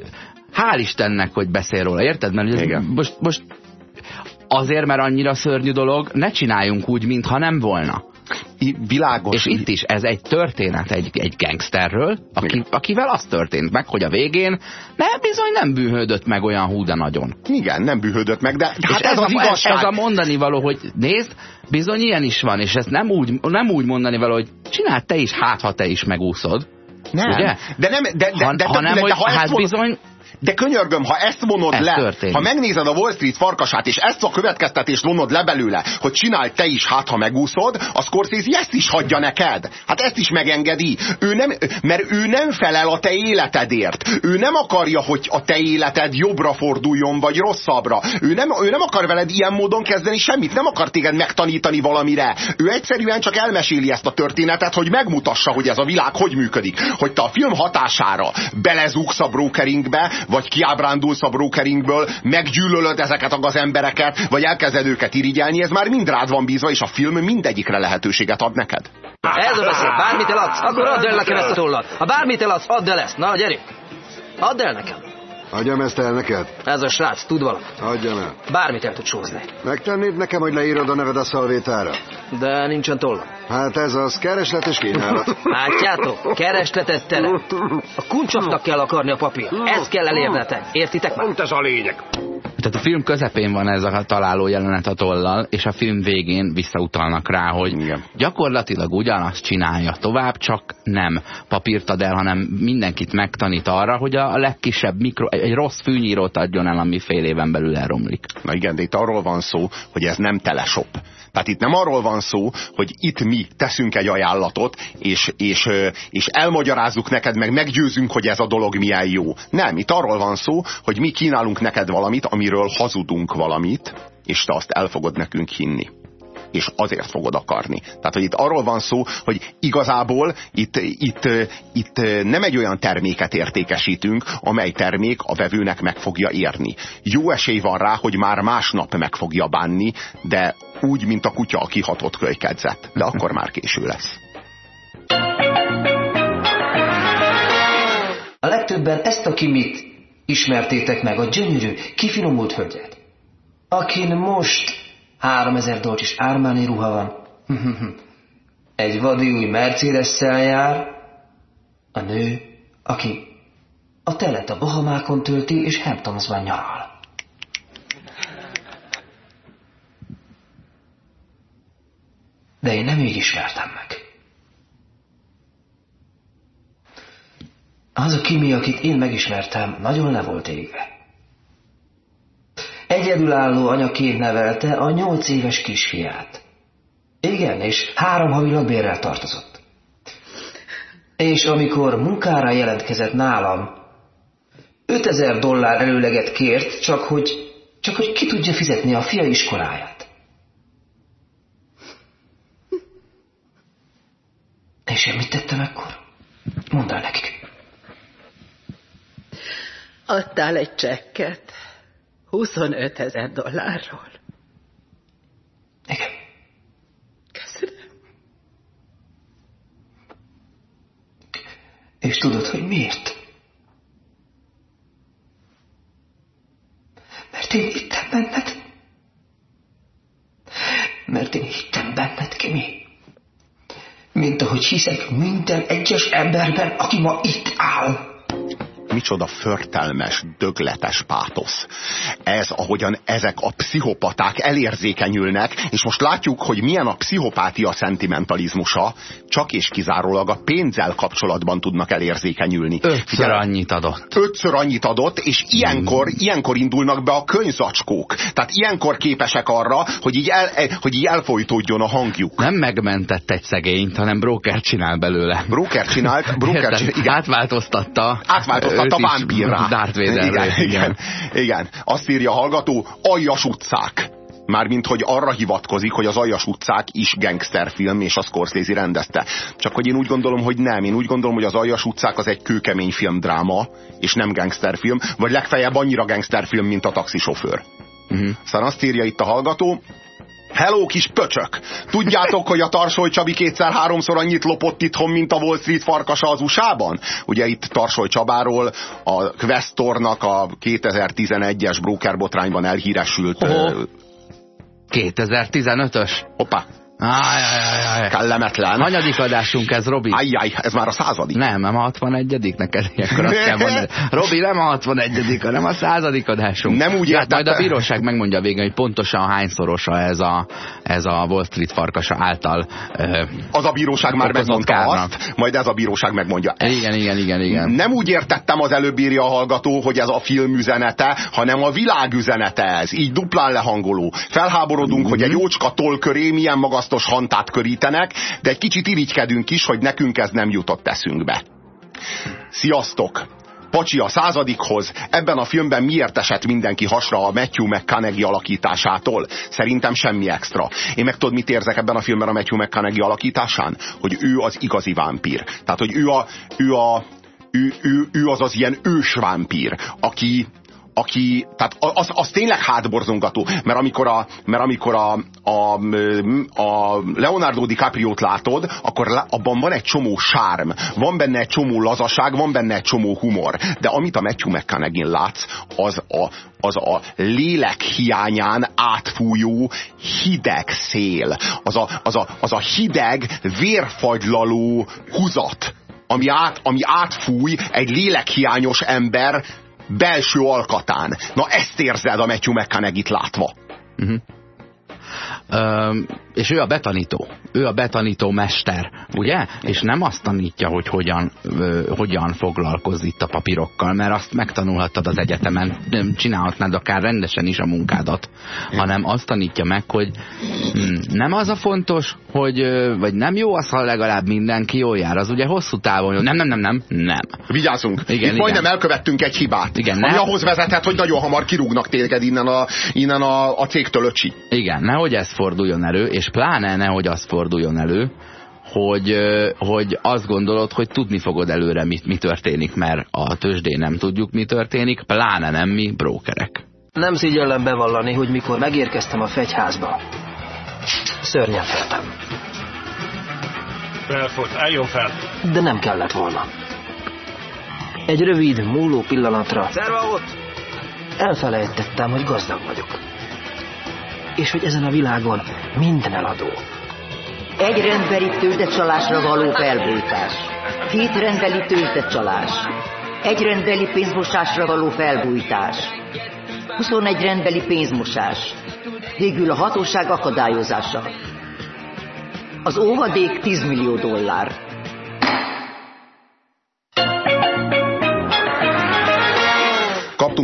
Speaker 3: hál' Istennek, hogy beszél róla. Érted? Mert ez
Speaker 2: Igen.
Speaker 3: most, most azért, mert annyira szörnyű dolog, ne csináljunk úgy, mintha nem volna.
Speaker 2: I, világos.
Speaker 3: És itt is ez egy történet egy, egy gangsterről, aki,
Speaker 2: Igen.
Speaker 3: akivel az történt meg, hogy a végén nem, bizony nem bűnhődött meg olyan hú de nagyon.
Speaker 2: Igen, nem bühödött meg, de hát ez, az
Speaker 3: a,
Speaker 2: igazság.
Speaker 3: Ez a mondani való, hogy nézd, bizony ilyen is van, és ezt nem úgy, nem úgy mondani való, hogy csináld te is, hát ha te is megúszod.
Speaker 2: Nem,
Speaker 3: ugye?
Speaker 2: de nem, de, de,
Speaker 3: Han,
Speaker 2: de,
Speaker 3: hanem,
Speaker 2: de,
Speaker 3: hogy
Speaker 2: de, ha ezt
Speaker 3: hát
Speaker 2: mondod-
Speaker 3: bizony,
Speaker 2: De könyörgöm, ha ezt vonod
Speaker 3: Ez
Speaker 2: le,
Speaker 3: történik.
Speaker 2: ha megnézed a Wall Street farkasát, és ezt a következtetést vonod le belőle, hogy csinálj te is, hát ha megúszod, a Scorsese ezt is hagyja neked. Hát ezt is megengedi. Ő nem, mert ő nem felel a te életedért. Ő nem akarja, hogy a te életed jobbra forduljon, vagy rosszabbra. Ő nem, ő nem akar veled ilyen módon kezdeni semmit, nem akar téged megtanítani valamire. Ő egyszerűen csak elmeséli ezt a történetet, hogy megmutassa, hogy ez a világ hogy működik. Hogy te a film hatására belezúgsz a brokeringbe, vagy kiábrándulsz a brokeringből, meggyűlölöd ezeket a gazembereket, vagy elkezded őket irigyelni, ez már mind rád van bízva, és a film mindegyikre lehetőséget ad neked.
Speaker 4: Ez a beszéd, bármit eladsz, akkor add el nekem ezt a tollat. Ha bármit eladsz, add el ezt. Na, gyerünk. Add el nekem.
Speaker 7: Adjam ezt el neked?
Speaker 4: Ez a srác, tud valamit.
Speaker 7: Adjam el.
Speaker 4: Bármit el tud sózni.
Speaker 7: Megtennéd nekem, hogy leírod a neved a szalvétára?
Speaker 4: De nincsen tollam.
Speaker 7: Hát ez az kereslet és kínálat.
Speaker 4: Látjátok? Keresletet tele. A kuncsoknak kell akarni a papír. Ezt kell elérnetek. Értitek már?
Speaker 5: Pont ez a lényeg.
Speaker 3: tehát a film közepén van ez a találó jelenet a tollal, és a film végén visszautalnak rá, hogy
Speaker 2: Igen.
Speaker 3: gyakorlatilag ugyanazt csinálja tovább, csak nem papírt ad el, hanem mindenkit megtanít arra, hogy a legkisebb mikro, egy rossz fűnyírót adjon el, ami fél éven belül elromlik.
Speaker 2: Na igen, de itt arról van szó, hogy ez nem teleshop. Tehát itt nem arról van szó, hogy itt mi teszünk egy ajánlatot, és, és, és elmagyarázzuk neked, meg meggyőzünk, hogy ez a dolog milyen jó. Nem, itt arról van szó, hogy mi kínálunk neked valamit, amiről hazudunk valamit, és te azt el fogod nekünk hinni és azért fogod akarni. Tehát, hogy itt arról van szó, hogy igazából itt, itt, itt nem egy olyan terméket értékesítünk, amely termék a vevőnek meg fogja érni. Jó esély van rá, hogy már másnap meg fogja bánni, de úgy, mint a kutya a kihatott kölykedzet. De akkor már késő lesz.
Speaker 4: A legtöbben ezt a kimit ismertétek meg, a gyönyörű, kifinomult hölgyet. Akin most 3000 dolcsis Armani ruha van. Egy vadi új mercedes jár. A nő, aki a telet a Bahamákon tölti, és Hamptonsban nyaral. De én nem így ismertem meg. Az a Kimi, akit én megismertem, nagyon le volt égve. Egyedülálló anyaként nevelte a nyolc éves kisfiát. Igen, és három havi lakbérrel tartozott. És amikor munkára jelentkezett nálam, 5000 dollár előleget kért, csak hogy, csak hogy ki tudja fizetni a fia iskoláját. Én mit tettem ekkor? Mondd el nekik.
Speaker 8: Adtál egy csekket 25 ezer dollárról.
Speaker 4: Igen.
Speaker 8: Köszönöm.
Speaker 4: És tudod, hogy miért? Mert én hittem benned. Mert én hittem benned, Kimi. Mint ahogy hiszek minden egyes emberben, aki ma itt áll.
Speaker 2: Micsoda förtelmes, dögletes pátosz. Ez, ahogyan ezek a pszichopaták elérzékenyülnek, és most látjuk, hogy milyen a pszichopátia szentimentalizmusa, csak és kizárólag a pénzzel kapcsolatban tudnak elérzékenyülni.
Speaker 3: Ötször
Speaker 2: Figyelj,
Speaker 3: annyit adott.
Speaker 2: ötször annyit adott, és ilyenkor, ilyenkor indulnak be a könyzacskók. Tehát ilyenkor képesek arra, hogy így, el, hogy így elfolytódjon a hangjuk.
Speaker 3: Nem megmentett egy szegényt, hanem broker csinál belőle.
Speaker 2: Broker csinált, broker csinált, igen,
Speaker 3: Átváltoztatta.
Speaker 2: átváltoztatta Tehát a vámpírrá.
Speaker 3: Darth Vaderré,
Speaker 2: igen, igen,
Speaker 3: igen.
Speaker 2: igen. Azt írja a hallgató, aljas utcák. Mármint, hogy arra hivatkozik, hogy az Aljas utcák is gangsterfilm, és a Scorsese rendezte. Csak hogy én úgy gondolom, hogy nem. Én úgy gondolom, hogy az Aljas utcák az egy kőkemény filmdráma, és nem gangsterfilm, vagy legfeljebb annyira gangsterfilm, mint a taxisofőr. Uh-huh. Aztán azt írja itt a hallgató, Hello, kis pöcsök! Tudjátok, hogy a Tarsoly Csabi kétszer-háromszor annyit lopott itthon, mint a Wall Street farkasa az USA-ban? Ugye itt Tarsoly Csabáról a Questornak a 2011-es brokerbotrányban elhíresült...
Speaker 3: Oh. 2015-ös?
Speaker 2: Hoppá!
Speaker 3: Ajajajaj.
Speaker 2: Kellemetlen.
Speaker 3: Hanyadik adásunk ez, Robi?
Speaker 2: Ajjaj, ez már a századik.
Speaker 3: Nem, nem a 61 neked ilyenkor azt kell mondani. Robi, nem a 61 hanem a századik adásunk.
Speaker 2: Nem úgy
Speaker 3: hát majd a
Speaker 2: értette-
Speaker 3: bíróság megmondja végén, hogy pontosan hányszorosa ez a, ez a Wall Street farkasa által. Ö,
Speaker 2: Az a bíróság már megmondta
Speaker 3: kárnak.
Speaker 2: azt, majd ez a bíróság megmondja ezt.
Speaker 3: igen, igen, igen, igen.
Speaker 2: Nem úgy értettem az előbb írja a hallgató, hogy ez a film üzenete, hanem a világ üzenete ez. Így duplán lehangoló. Felháborodunk, hogy egy ócska toll köré milyen magasztos hantát körítenek, de egy kicsit irigykedünk is, hogy nekünk ez nem jutott eszünkbe. Sziasztok! Pacsi a századikhoz, ebben a filmben miért esett mindenki hasra a Matthew McConaughey alakításától? Szerintem semmi extra. Én meg tudod, mit érzek ebben a filmben a Matthew McConaughey alakításán? Hogy ő az igazi vámpír. Tehát, hogy ő, a, ő, a, ő, ő, ő az az ilyen ős vámpír, aki, aki, tehát az, az tényleg hátborzongató, mert amikor a, mert amikor a, a, a Leonardo DiCaprio-t látod, akkor abban van egy csomó sárm, van benne egy csomó lazaság, van benne egy csomó humor, de amit a Matthew McConaughey látsz, az a, az a lélek hiányán átfújó hideg szél, az a, az a, az a hideg, vérfagylaló húzat, ami, át, ami átfúj egy lélekhiányos ember belső alkatán. Na ezt érzed a Matthew McConaughey-t látva.
Speaker 3: És ő a betanító. Ő a betanító mester, ugye? És nem azt tanítja, hogy hogyan, ö, hogyan foglalkozz itt a papírokkal, mert azt megtanulhattad az egyetemen, nem csinálhatnád akár rendesen is a munkádat, hanem azt tanítja meg, hogy hm, nem az a fontos, hogy, vagy nem jó az, ha legalább mindenki jól jár. Az ugye hosszú távon jó. Nem, nem, nem, nem, nem.
Speaker 2: Vigyázzunk.
Speaker 3: Igen,
Speaker 2: Itt
Speaker 3: igen.
Speaker 2: majdnem elkövettünk egy hibát.
Speaker 3: Igen,
Speaker 2: ami
Speaker 3: ne-
Speaker 2: ahhoz vezethet, hogy nagyon hamar kirúgnak téged innen a, innen a, a cégtől öcsi.
Speaker 3: Igen, nehogy ez forduljon elő, és pláne nehogy az forduljon elő, hogy, hogy azt gondolod, hogy tudni fogod előre, mi, mi történik, mert a tőzsdén nem tudjuk, mi történik, pláne nem mi, brókerek.
Speaker 4: Nem szígyellem bevallani, hogy mikor megérkeztem a fegyházba, szörnyen féltem.
Speaker 5: Belfort, álljon fel!
Speaker 4: De nem kellett volna. Egy rövid, múló pillanatra
Speaker 9: Szerva ott!
Speaker 4: elfelejtettem, hogy gazdag vagyok. És hogy ezen a világon minden eladó.
Speaker 8: Egy rendbeli tőzsdecsalásra való felbújtás. Két rendbeli tőzsdecsalás. Egy rendbeli pénzmosásra való felbújtás. 21 rendbeli pénzmosás. Végül a hatóság akadályozása. Az óvadék 10 millió dollár.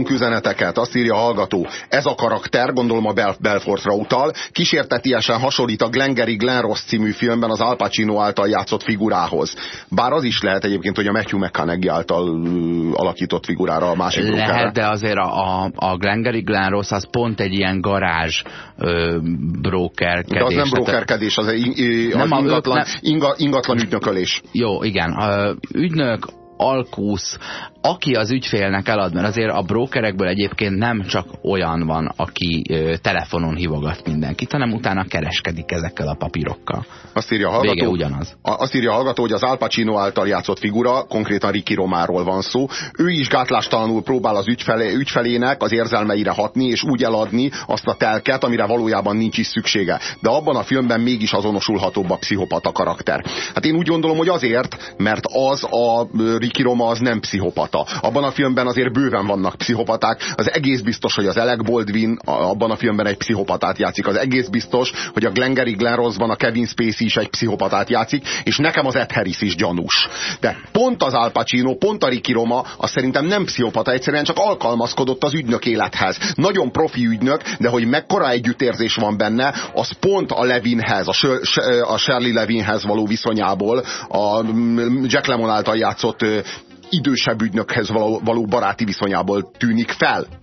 Speaker 2: Kaptunk üzeneteket, azt írja a hallgató. Ez a karakter, gondolom a Bel Belfortra utal, kísértetiesen hasonlít a Glengarry Glen Ross című filmben az Al Pacino által játszott figurához. Bár az is lehet egyébként, hogy a Matthew McConaughey által alakított figurára a másik
Speaker 3: Lehet,
Speaker 2: brokerre.
Speaker 3: de azért a, a, a Glengarry Glen Ross az pont egy ilyen garázs ö, brokerkedés.
Speaker 2: De az nem brokerkedés, az, egy, az
Speaker 3: Nem, a-
Speaker 2: ingatlan,
Speaker 3: nem.
Speaker 2: inga, ingatlan ügynökölés.
Speaker 3: Jó, igen. A ügynök, alkusz, aki az ügyfélnek elad, mert azért a brokerekből egyébként nem csak olyan van, aki ö, telefonon hívogat mindenkit, hanem utána kereskedik ezekkel a papírokkal.
Speaker 2: Azt írja a hallgató,
Speaker 3: Vége ugyanaz.
Speaker 2: Azt írja a hallgató, hogy az Al Pacino által játszott figura, konkrétan Ricky Romáról van szó. Ő is gátlástalanul próbál az ügyfelé, ügyfelének az érzelmeire hatni, és úgy eladni azt a telket, amire valójában nincs is szüksége. De abban a filmben mégis azonosulhatóbb a pszichopata karakter. Hát én úgy gondolom, hogy azért, mert az a Ricky Roma az nem pszichopata. Abban a filmben azért bőven vannak pszichopaták. Az egész biztos, hogy az Alec Baldwin abban a filmben egy pszichopatát játszik. Az egész biztos, hogy a Glengarry Glen Rossban a Kevin Spacey is egy pszichopatát játszik, és nekem az Ed Harris is gyanús. De pont az Al Pacino, pont a Ricky Roma, az szerintem nem pszichopata, egyszerűen csak alkalmazkodott az ügynök élethez. Nagyon profi ügynök, de hogy mekkora együttérzés van benne, az pont a Levinhez, a, a Shirley Levinhez való viszonyából, a mm, Jack Lemmon által játszott idősebb ügynökhez való, való baráti viszonyából tűnik fel.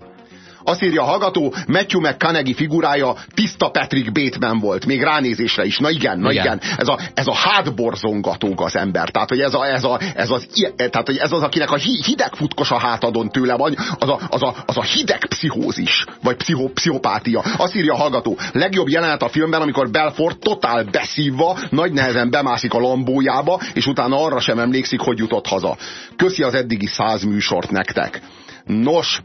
Speaker 2: Azt írja a hallgató, Matthew McConaughey figurája tiszta Patrick Bateman volt, még ránézésre is. Na igen, na igen. igen. Ez, a, ez a hátborzongatóg az ember. Tehát, hogy ez, a, ez, a, ez, az, tehát, hogy ez az, akinek a hideg futkos a hátadon tőle van, az a, az a, az a hideg pszichózis, vagy pszicho, pszichopátia. Azt írja a hallgató, legjobb jelenet a filmben, amikor Belfort totál beszívva, nagy nehezen bemászik a lambójába, és utána arra sem emlékszik, hogy jutott haza. Köszi az eddigi száz műsort nektek. Nos,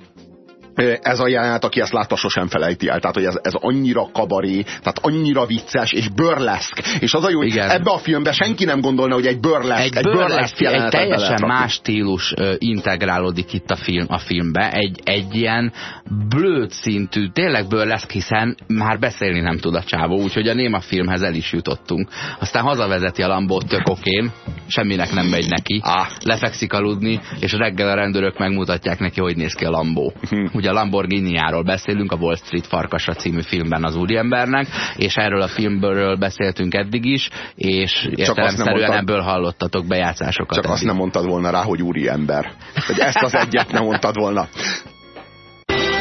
Speaker 2: ez a jelenet, aki ezt látta, sosem felejti el. Tehát, hogy ez, ez annyira kabaré, tehát annyira vicces, és burleszk. És az a jó, hogy Igen. ebbe a filmbe senki nem gondolna, hogy egy burleszk,
Speaker 3: egy, egy burleszk Egy teljesen más stílus integrálódik itt a, film, a filmbe. Egy, egy ilyen blőd szintű, tényleg burleszk, hiszen már beszélni nem tud a csávó, úgyhogy a néma filmhez el is jutottunk. Aztán hazavezeti a Lambót tök okén, semminek nem megy neki. Ah. Lefekszik aludni, és reggel a rendőrök megmutatják neki, hogy néz ki a Lambó. Ugye a Lamborghini-járól beszélünk, a Wall Street Farkasa című filmben az úriembernek, és erről a filmből beszéltünk eddig is, és értelemszerűen mondtad, ebből hallottatok bejátszásokat.
Speaker 2: Csak eddig. azt nem mondtad volna rá, hogy úriember. Hogy ezt az egyet nem mondtad volna.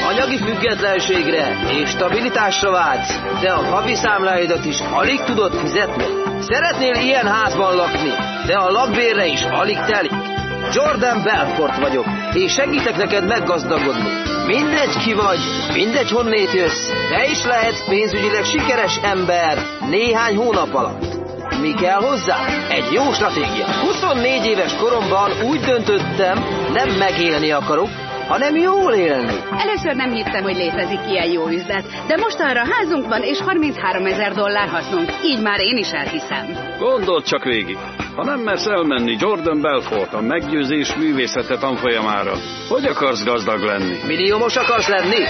Speaker 4: Anyagi függetlenségre és stabilitásra vágysz, de a havi számláidat is alig tudod fizetni? Szeretnél ilyen házban lakni, de a lakbérre is alig telik? Jordan Belfort vagyok, és segítek neked meggazdagodni. Mindegy ki vagy, mindegy honnét jössz, te is lehetsz pénzügyileg sikeres ember néhány hónap alatt. Mi kell hozzá? Egy jó stratégia. 24 éves koromban úgy döntöttem, nem megélni akarok, hanem jól élni.
Speaker 9: Először nem hittem, hogy létezik ilyen jó üzlet, de mostanra házunk van és 33 ezer dollár hasznunk, így már én is elhiszem.
Speaker 10: Gondold csak végig. Ha nem mersz elmenni Jordan Belfort a meggyőzés művészete tanfolyamára, hogy akarsz gazdag lenni?
Speaker 4: Milliómos akarsz lenni?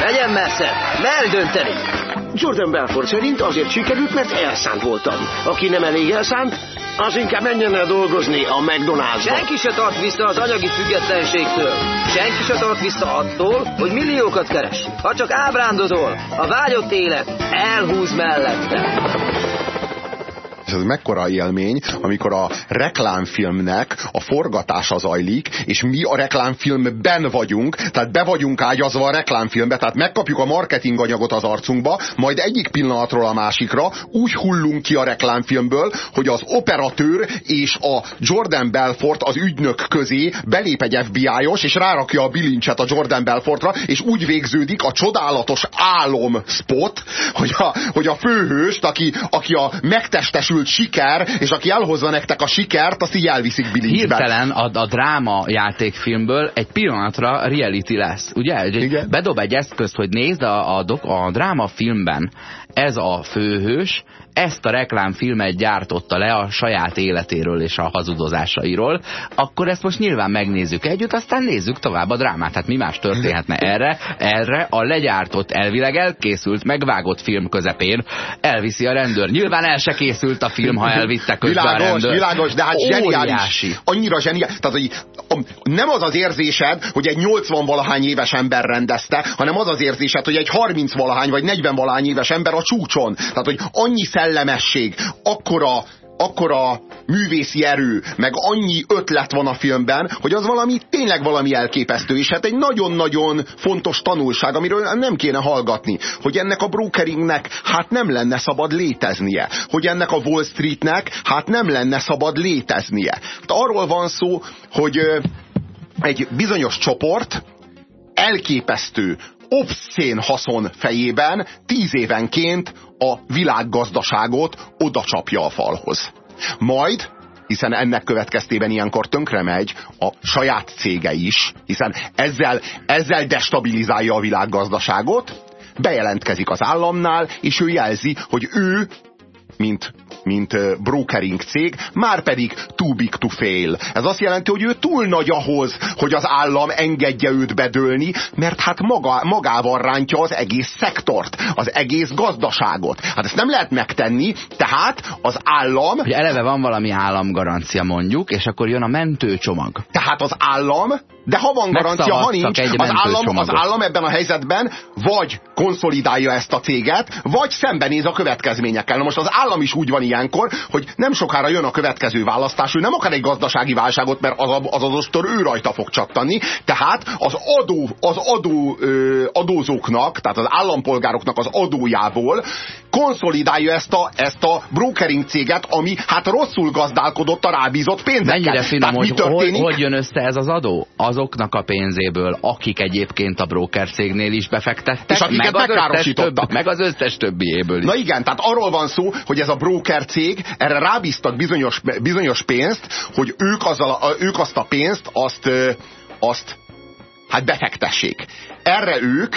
Speaker 4: Legyen messze, merj dönteni!
Speaker 6: Jordan Belfort szerint azért sikerült, mert elszánt voltam. Aki nem elég elszánt, az inkább menjen el dolgozni a McDonald's-ba.
Speaker 4: Senki se tart vissza az anyagi függetlenségtől. Senki se tart vissza attól, hogy milliókat keres. Ha csak ábrándozol, a vágyott élet elhúz mellette.
Speaker 2: És ez mekkora élmény, amikor a reklámfilmnek a forgatása zajlik, és mi a reklámfilmben vagyunk, tehát be vagyunk ágyazva a reklámfilmbe, tehát megkapjuk a marketinganyagot az arcunkba, majd egyik pillanatról a másikra úgy hullunk ki a reklámfilmből, hogy az operatőr és a Jordan Belfort az ügynök közé belép egy FBI-os, és rárakja a bilincset a Jordan Belfortra, és úgy végződik a csodálatos álom spot, hogy a, hogy a főhőst, aki, aki a megtestesült készült siker, és aki elhozza nektek a sikert, azt így elviszik bilincsbe.
Speaker 3: Hirtelen a, a dráma játékfilmből egy pillanatra reality lesz, ugye? Igen. Bedob egy eszközt, hogy nézd a, a, a dráma filmben ez a főhős, ezt a reklámfilmet gyártotta le a saját életéről és a hazudozásairól, akkor ezt most nyilván megnézzük együtt, aztán nézzük tovább a drámát. Hát mi más történhetne erre? Erre a legyártott, elvileg elkészült, megvágott film közepén elviszi a rendőr. Nyilván el se készült a film, ha elvitte közben
Speaker 2: világos,
Speaker 3: a rendőr.
Speaker 2: Világos, de hát zseniális. Annyira zseniális. Tehát, hogy nem az az érzésed, hogy egy 80-valahány éves ember rendezte, hanem az az érzésed, hogy egy 30-valahány vagy 40-valahány éves ember a csúcson. Tehát, hogy annyi szellemesség, akkora, akkora művészi erő, meg annyi ötlet van a filmben, hogy az valami, tényleg valami elképesztő, és hát egy nagyon-nagyon fontos tanulság, amiről nem kéne hallgatni, hogy ennek a brokeringnek hát nem lenne szabad léteznie, hogy ennek a Wall Streetnek hát nem lenne szabad léteznie. Hát arról van szó, hogy egy bizonyos csoport elképesztő obszén haszon fejében tíz évenként a világgazdaságot odacsapja a falhoz. Majd hiszen ennek következtében ilyenkor tönkre megy a saját cége is, hiszen ezzel, ezzel destabilizálja a világgazdaságot, bejelentkezik az államnál, és ő jelzi, hogy ő, mint mint brokering cég, már pedig too big to fail. Ez azt jelenti, hogy ő túl nagy ahhoz, hogy az állam engedje őt bedőlni, mert hát maga, magával rántja az egész szektort, az egész gazdaságot. Hát ezt nem lehet megtenni, tehát az állam...
Speaker 3: Hogy eleve van valami államgarancia mondjuk, és akkor jön a mentőcsomag.
Speaker 2: Tehát az állam De ha van garancia, ha nincs, az állam, az állam ebben a helyzetben vagy konszolidálja ezt a céget, vagy szembenéz a következményekkel. Na most az állam is úgy van ilyenkor, hogy nem sokára jön a következő választás, ő nem akar egy gazdasági válságot, mert az az, ostor ő rajta fog csattani, tehát az adó, az adó, ö, adózóknak, tehát az állampolgároknak az adójából konszolidálja ezt a, ezt a brokering céget, ami hát rosszul gazdálkodott a rábízott pénzekkel.
Speaker 3: Mennyire finom,
Speaker 2: Tehát
Speaker 3: hogy,
Speaker 2: történik?
Speaker 3: hogy jön össze ez az adó? Azoknak a pénzéből, akik egyébként a broker cégnél is befektettek,
Speaker 2: És akiket
Speaker 3: meg az, összes többi, meg az összes többiéből is.
Speaker 2: Na igen, tehát arról van szó, hogy ez a broker cég erre rábíztak bizonyos, bizonyos pénzt, hogy ők, azzal, ők azt a pénzt, azt, azt hát befektessék. Erre ők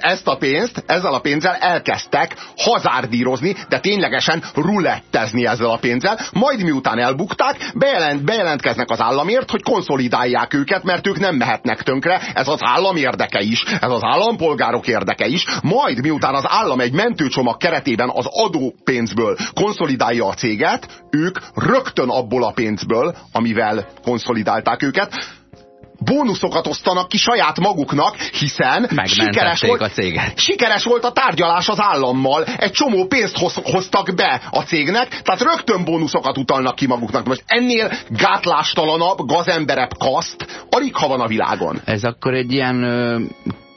Speaker 2: ezt a pénzt, ezzel a pénzzel elkezdtek hazárdírozni, de ténylegesen rulettezni ezzel a pénzzel, majd miután elbukták, bejelent, bejelentkeznek az államért, hogy konszolidálják őket, mert ők nem mehetnek tönkre, ez az állam érdeke is, ez az állampolgárok érdeke is, majd miután az állam egy mentőcsomag keretében az adópénzből konszolidálja a céget, ők rögtön abból a pénzből, amivel konszolidálták őket, bónuszokat osztanak ki saját maguknak, hiszen sikeres volt,
Speaker 3: a céget.
Speaker 2: sikeres volt a tárgyalás az állammal, egy csomó pénzt hoz, hoztak be a cégnek, tehát rögtön bónuszokat utalnak ki maguknak. Most ennél gátlástalanabb, gazemberebb kaszt alig ha van a világon.
Speaker 3: Ez akkor egy ilyen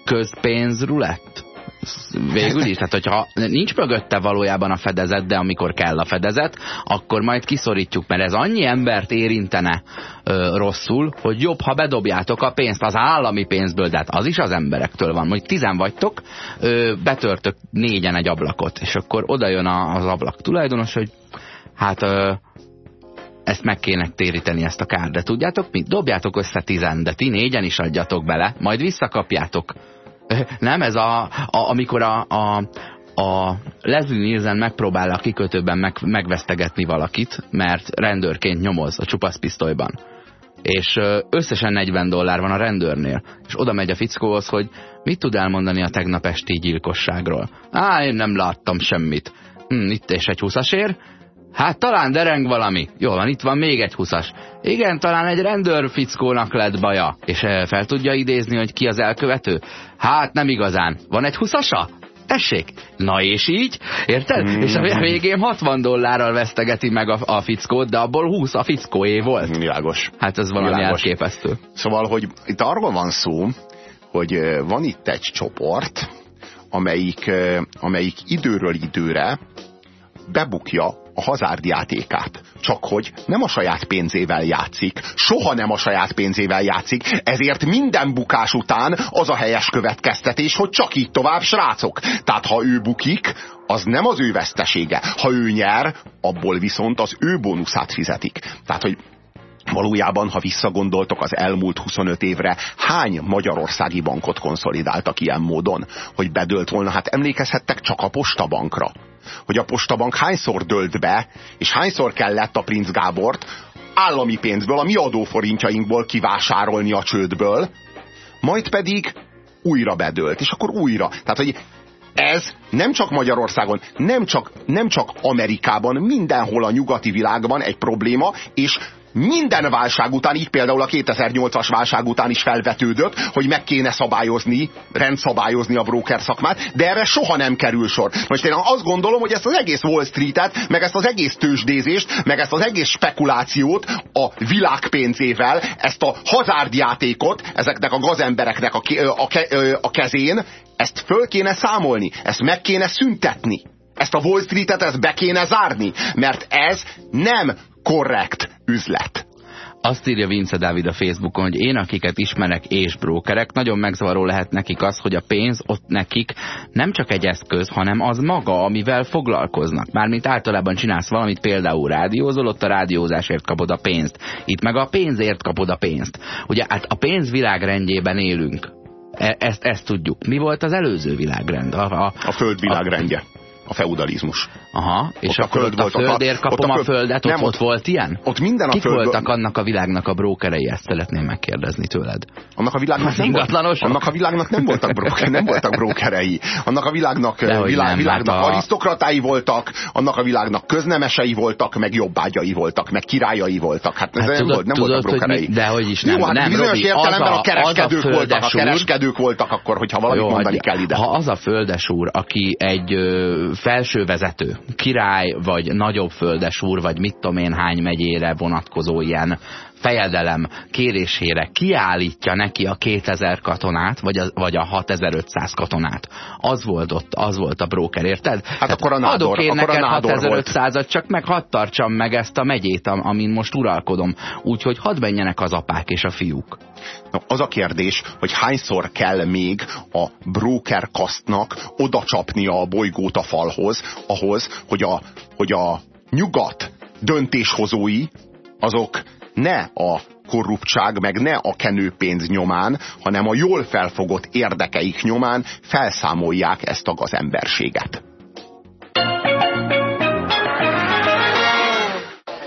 Speaker 3: közpénzrulett? Végül is, tehát hogyha nincs mögötte valójában a fedezet, de amikor kell a fedezet, akkor majd kiszorítjuk, mert ez annyi embert érintene ö, rosszul, hogy jobb, ha bedobjátok a pénzt az állami pénzből, de hát az is az emberektől van. Mondjuk tizen vagytok, ö, betörtök négyen egy ablakot, és akkor oda jön az ablak tulajdonos, hogy hát ö, ezt meg kéne téríteni ezt a kárt. De tudjátok mit? Dobjátok össze tizen, de ti négyen is adjatok bele, majd visszakapjátok. Nem ez a, a amikor a, a, a Leslie Nielsen megpróbál a kikötőben meg, megvesztegetni valakit, mert rendőrként nyomoz a csupaszpisztolyban. És összesen 40 dollár van a rendőrnél. És oda megy a fickóhoz, hogy mit tud elmondani a tegnap esti gyilkosságról. Á, én nem láttam semmit. Hm, itt és egy húszasér. Hát talán dereng valami. Jó van, itt van még egy huszas. Igen, talán egy rendőr fickónak lett baja. És eh, fel tudja idézni, hogy ki az elkövető? Hát nem igazán. Van egy huszasa? Tessék. Na és így? Érted? Mm. És a végén 60 dollárral vesztegeti meg a, a fickót, de abból 20 a fickóé volt.
Speaker 2: Világos.
Speaker 3: Hát ez valami
Speaker 2: Világos.
Speaker 3: elképesztő.
Speaker 2: Szóval, hogy itt arról van szó, hogy ö, van itt egy csoport, amelyik, ö, amelyik időről időre bebukja a hazárdjátékát. Csak hogy nem a saját pénzével játszik, soha nem a saját pénzével játszik, ezért minden bukás után az a helyes következtetés, hogy csak így tovább, srácok. Tehát ha ő bukik, az nem az ő vesztesége. Ha ő nyer, abból viszont az ő bónuszát fizetik. Tehát, hogy Valójában, ha visszagondoltok az elmúlt 25 évre, hány magyarországi bankot konszolidáltak ilyen módon, hogy bedőlt volna? Hát emlékezhettek csak a postabankra. Hogy a postabank hányszor dölt be, és hányszor kellett a Prince Gábort állami pénzből, a mi adóforintjainkból kivásárolni a csődből, majd pedig újra bedőlt, és akkor újra. Tehát, hogy ez nem csak Magyarországon, nem csak, nem csak Amerikában, mindenhol a nyugati világban egy probléma, és minden válság után, így például a 2008-as válság után is felvetődött, hogy meg kéne szabályozni, rendszabályozni a broker szakmát, de erre soha nem kerül sor. Most én azt gondolom, hogy ezt az egész Wall Street-et, meg ezt az egész tőzsdézést, meg ezt az egész spekulációt a világ pénzével, ezt a hazárdjátékot ezeknek a gazembereknek a, ke- a, ke- a kezén, ezt föl kéne számolni, ezt meg kéne szüntetni. Ezt a Wall Street-et ezt be kéne zárni, mert ez nem korrekt üzlet.
Speaker 3: Azt írja Vince Dávid a Facebookon, hogy én, akiket ismerek és brókerek, nagyon megzavaró lehet nekik az, hogy a pénz ott nekik nem csak egy eszköz, hanem az maga, amivel foglalkoznak. Mármint általában csinálsz valamit, például rádiózol, ott a rádiózásért kapod a pénzt. Itt meg a pénzért kapod a pénzt. Ugye hát a pénz világrendjében élünk. E- ezt, ezt tudjuk. Mi volt az előző világrend? A, a,
Speaker 2: A föld világrendje. A feudalizmus.
Speaker 3: Aha, és
Speaker 2: Ott a
Speaker 3: akkor
Speaker 2: föld
Speaker 3: ott a
Speaker 2: volt, ott a-
Speaker 3: földért kapom
Speaker 2: a
Speaker 3: a
Speaker 2: föld-
Speaker 3: földet,
Speaker 2: nem,
Speaker 3: ott, ott volt ilyen?
Speaker 2: Ott minden a
Speaker 3: Kik
Speaker 2: földön-
Speaker 3: voltak annak a világnak a brókerei? Ezt szeretném megkérdezni tőled.
Speaker 2: Annak a világnak nem, volt, annak a világnak nem voltak, broker, nem voltak brókerei. Annak a világnak,
Speaker 3: Dehogy
Speaker 2: világ,
Speaker 3: nem,
Speaker 2: világnak
Speaker 3: hát a-
Speaker 2: arisztokratái voltak, annak a világnak köznemesei voltak, meg jobbágyai voltak, meg királyai voltak. Hát, ez
Speaker 3: Hát
Speaker 2: nem,
Speaker 3: tudod-
Speaker 2: volt, nem
Speaker 3: tudod,
Speaker 2: voltak
Speaker 3: hogy
Speaker 2: brókerei.
Speaker 3: mi- dehogy is nem,
Speaker 2: Jó, hát
Speaker 3: nem,
Speaker 2: bizonyos
Speaker 3: Robi,
Speaker 2: értelemben
Speaker 3: a-
Speaker 2: a kereskedők
Speaker 3: a
Speaker 2: voltak, a kereskedők voltak akkor, hogyha valamit mondani
Speaker 3: hogy
Speaker 2: kell ide.
Speaker 3: Ha az a földes úr, aki egy felső vezető, király, vagy nagyobb földes úr, vagy mit tudom én hány megyére vonatkozó ilyen fejedelem kérésére kiállítja neki a 2000 katonát, vagy a, vagy a 6500 katonát. Az volt ott, az volt a broker, érted? Hát
Speaker 2: akkor a nádor-
Speaker 3: adok én
Speaker 2: akkor
Speaker 3: neked
Speaker 2: nádor volt.
Speaker 3: 6500-at, csak meg hadd tartsam meg ezt a megyét, am- amin most uralkodom. Úgyhogy hadd menjenek az apák és a fiúk.
Speaker 2: Na, az a kérdés, hogy hányszor kell még a broker kasztnak oda csapnia a bolygót a falhoz, ahhoz, hogy a, hogy a nyugat döntéshozói azok ne a korruptság, meg ne a kenőpénz nyomán, hanem a jól felfogott érdekeik nyomán felszámolják ezt a gazemberséget.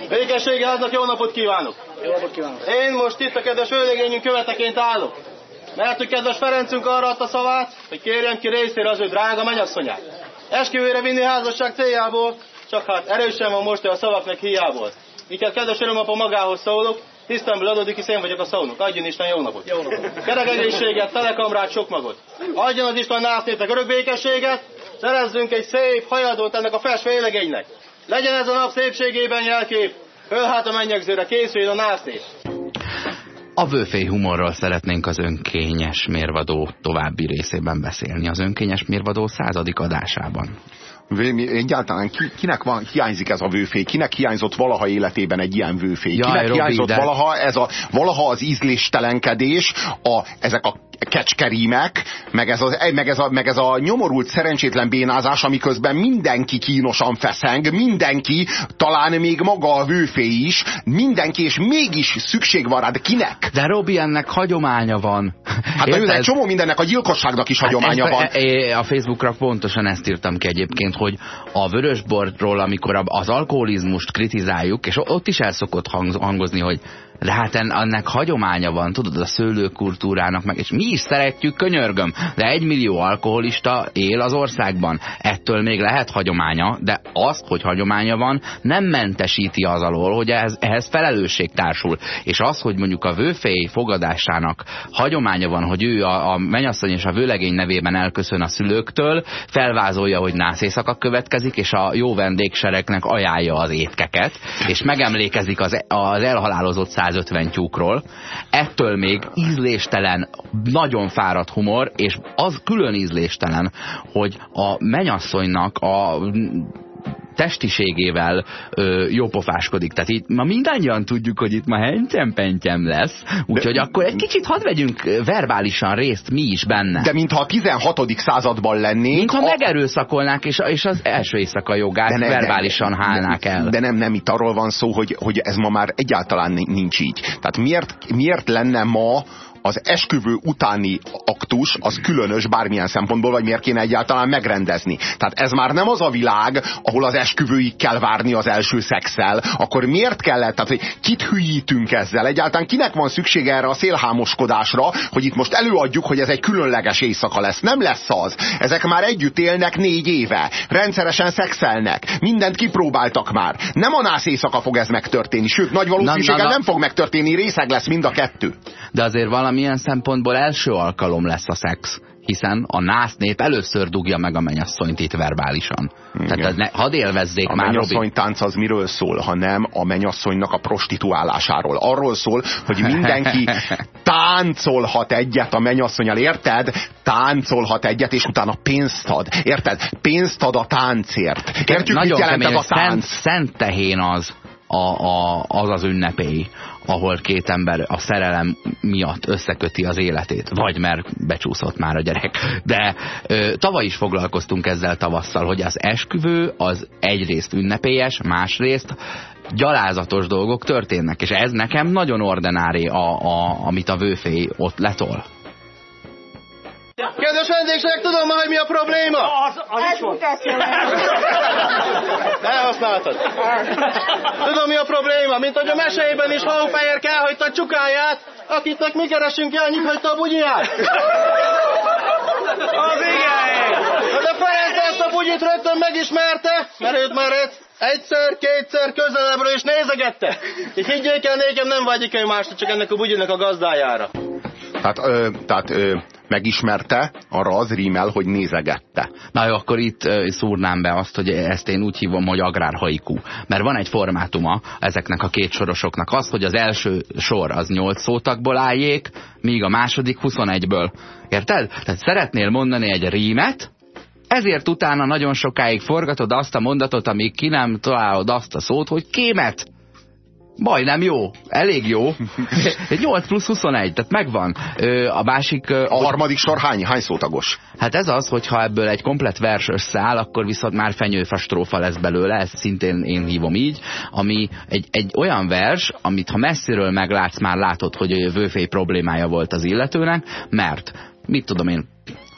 Speaker 11: Békességháznak jó napot kívánok! Jó napot kívánok! Én most itt a kedves vőlegényünk követeként állok. Mert hogy kedves Ferencünk arra adta szavát, hogy kérjem ki részére az ő drága mennyasszonyát. Esküvőre vinni házasság céljából, csak hát erősen van most a szavaknak hiából. Miket kedves örömapa magához szólok, tisztemből adódik, hisz én vagyok a szónok. Adjon Isten jó napot! Jó napot! Kerek egészséget, telekamrát, sok magot! Adjon az Isten násznétek örök békességet, szerezzünk egy szép hajadót ennek a fes vélegénynek. Legyen ez a nap szépségében jelkép, föl hát a mennyegzőre készüljön a násznép.
Speaker 3: A vőfély humorról szeretnénk az önkényes mérvadó további részében beszélni. Az önkényes mérvadó századik adásában.
Speaker 2: Egyáltalán ki, kinek van, hiányzik ez a vőfély? Kinek hiányzott valaha életében egy ilyen vőfély?
Speaker 3: Jaj,
Speaker 2: kinek
Speaker 3: Robi,
Speaker 2: hiányzott
Speaker 3: de-
Speaker 2: valaha, ez a, valaha az ízléstelenkedés, a, ezek a kecskerímek, meg ez, az, meg, ez a, meg ez a nyomorult szerencsétlen bénázás, amiközben mindenki kínosan feszeng, mindenki, talán még maga a vőfély is, mindenki, és mégis szükség van rá, de kinek?
Speaker 3: De Robi, ennek hagyománya van.
Speaker 2: Hát na jó, de egy csomó mindennek a gyilkosságnak is hagyománya
Speaker 3: Hát
Speaker 2: van.
Speaker 3: ezt, e- A Facebookra pontosan ezt írtam ki egyébként, hogy a vörösbortról, amikor az alkoholizmust kritizáljuk, és ott is el szokott hang- hangozni, hogy de hát en- ennek hagyománya van, tudod, a szőlőkultúrának meg, és mi is szeretjük, könyörgöm, de egy millió alkoholista él az országban. Ettől még lehet hagyománya, de azt, hogy hagyománya van, nem mentesíti az alól, hogy ehhez, ehhez felelősség társul. És az, hogy mondjuk a vőfély fogadásának hagyománya van, hogy ő a, a menyasszony és a vőlegény nevében elköszön a szülőktől, felvázolja, hogy nász éjszaka következik, és a jó vendégseregnek ajánlja az étkeket, és megemlékezik az, az elhalálozott 150 tyúkról. Ettől még ízléstelen, nagyon fáradt humor, és az külön ízléstelen, hogy a menyasszonynak a testiségével ö, jópofáskodik. Tehát itt ma mindannyian tudjuk, hogy itt ma hentyem-pentyem lesz, úgyhogy akkor egy kicsit hadd vegyünk verbálisan részt mi is benne.
Speaker 2: De mintha a 16. században lennénk.
Speaker 3: Mintha
Speaker 2: a-
Speaker 3: megerőszakolnák, és, és az első éjszaka jogát
Speaker 2: De ne-
Speaker 3: verbálisan
Speaker 2: ne-
Speaker 3: hálnák
Speaker 2: de,
Speaker 3: el.
Speaker 2: De nem, nem itt arról van szó, hogy, hogy ez ma már egyáltalán nincs így. Tehát miért, miért lenne ma az esküvő utáni aktus az különös bármilyen szempontból, vagy miért kéne egyáltalán megrendezni. Tehát ez már nem az a világ, ahol az esküvőig kell várni az első szexel, akkor miért kellett, tehát hogy kit hülyítünk ezzel? Egyáltalán kinek van szüksége erre a szélhámoskodásra, hogy itt most előadjuk, hogy ez egy különleges éjszaka lesz. Nem lesz az. Ezek már együtt élnek négy éve. Rendszeresen szexelnek. Mindent kipróbáltak már. Nem a nász éjszaka fog ez megtörténni, sőt, nagy valószínűséggel
Speaker 3: Na, na, na.
Speaker 2: nem fog megtörténni, részeg lesz mind a kettő.
Speaker 3: De azért valamilyen szempontból első alkalom lesz a szex, hiszen a nász nép először dugja meg a mennyasszonyt itt verbálisan.
Speaker 2: Igen.
Speaker 3: Tehát ne, hadd élvezzék
Speaker 2: A
Speaker 3: már, Robi.
Speaker 2: mennyasszony tánc az miről szól, hanem a mennyasszonynak a prostituálásáról. Arról szól, hogy mindenki táncolhat egyet a mennyasszonyal, érted? Táncolhat egyet, és utána pénzt ad. Érted? Pénzt ad a táncért. Értjük,
Speaker 3: Nagyon
Speaker 2: mit jelent ez a tánc?
Speaker 3: Szent, szent tehén az, a, a, az az ünnepély, ahol két ember a szerelem miatt összeköti az életét. Vagy mert becsúszott már a gyerek. De ö, tavaly is foglalkoztunk ezzel tavasszal, hogy az esküvő az egyrészt ünnepélyes, másrészt gyalázatos dolgok történnek. És ez nekem nagyon ordinári, a, a, amit a vőfély ott letol.
Speaker 11: Kedves vendégség, tudom már, hogy mi a probléma?
Speaker 12: Az, az is volt.
Speaker 11: Elhasználtad. Tudom, mi a probléma, mint hogy a mesében is Haufeyer elhagyta a csukáját, akitnek mi keresünk el, annyit hagyta a bugyját.
Speaker 12: Az igen!
Speaker 11: De Ferenc ezt a bugyit rögtön megismerte, mert őt már egyszer, kétszer közelebbről is nézegette. És higgyék el, nékem nem vágyik el másra, csak ennek a bugyinak a gazdájára.
Speaker 2: Tehát, ö, tehát ö, megismerte, arra az rímel, hogy nézegette.
Speaker 3: Na jó, akkor itt szúrnám be azt, hogy ezt én úgy hívom, hogy agrárhaiku. Mert van egy formátuma ezeknek a két sorosoknak. Az, hogy az első sor az 8 szótakból álljék, míg a második 21-ből. Érted? Tehát szeretnél mondani egy rímet, ezért utána nagyon sokáig forgatod azt a mondatot, amíg ki nem találod azt a szót, hogy kémet. Majdnem jó. Elég jó. 8 plusz 21, tehát megvan. A másik...
Speaker 2: A harmadik sor hány, hány szótagos?
Speaker 3: Hát ez az, hogyha ebből egy komplet vers összeáll, akkor viszont már fenyőfa strófa lesz belőle, ezt szintén én hívom így, ami egy, egy olyan vers, amit ha messziről meglátsz, már látod, hogy a vőfély problémája volt az illetőnek, mert mit tudom én,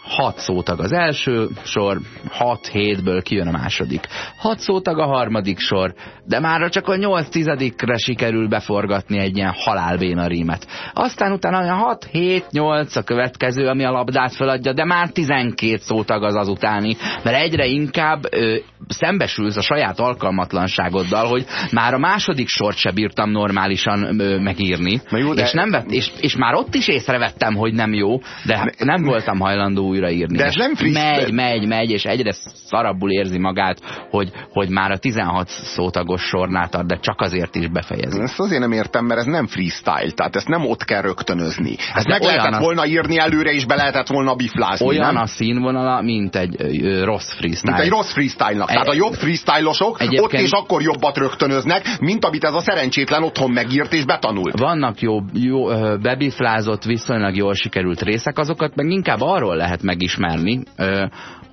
Speaker 3: hat szótag az első sor, hat hétből kijön a második. Hat szótag a harmadik sor, de már csak a nyolc tizedikre sikerül beforgatni egy ilyen halálbéna rímet. Aztán utána olyan hat, hét, nyolc a következő, ami a labdát feladja, de már tizenkét szótag az az utáni, mert egyre inkább ö, szembesülsz a saját alkalmatlanságoddal, hogy már a második sort se bírtam normálisan ö, megírni, jó, de... és, nem vett, és, és már ott is észrevettem, hogy nem jó, de nem voltam hajlandó újraírni.
Speaker 2: De ez nem friss.
Speaker 3: Megy, megy, megy, és egyre szarabbul érzi magát, hogy, hogy már a 16 szótagos sornál tart, de csak azért is befejezi.
Speaker 2: Ezt azért nem értem, mert ez nem freestyle, tehát ezt nem ott kell rögtönözni. Hát ezt meg lehetett a... volna írni előre, és be lehetett volna biflázni,
Speaker 3: Olyan
Speaker 2: nem?
Speaker 3: a színvonala, mint egy ö, rossz freestyle.
Speaker 2: Mint egy rossz freestyle-nak. Tehát a jobb freestyle-osok Egyébként... ott és akkor jobbat rögtönöznek, mint amit ez a szerencsétlen otthon megírt és betanult.
Speaker 3: Vannak jó, jó bebiflázott, viszonylag jól sikerült részek, azokat meg inkább arról lehet megismerni,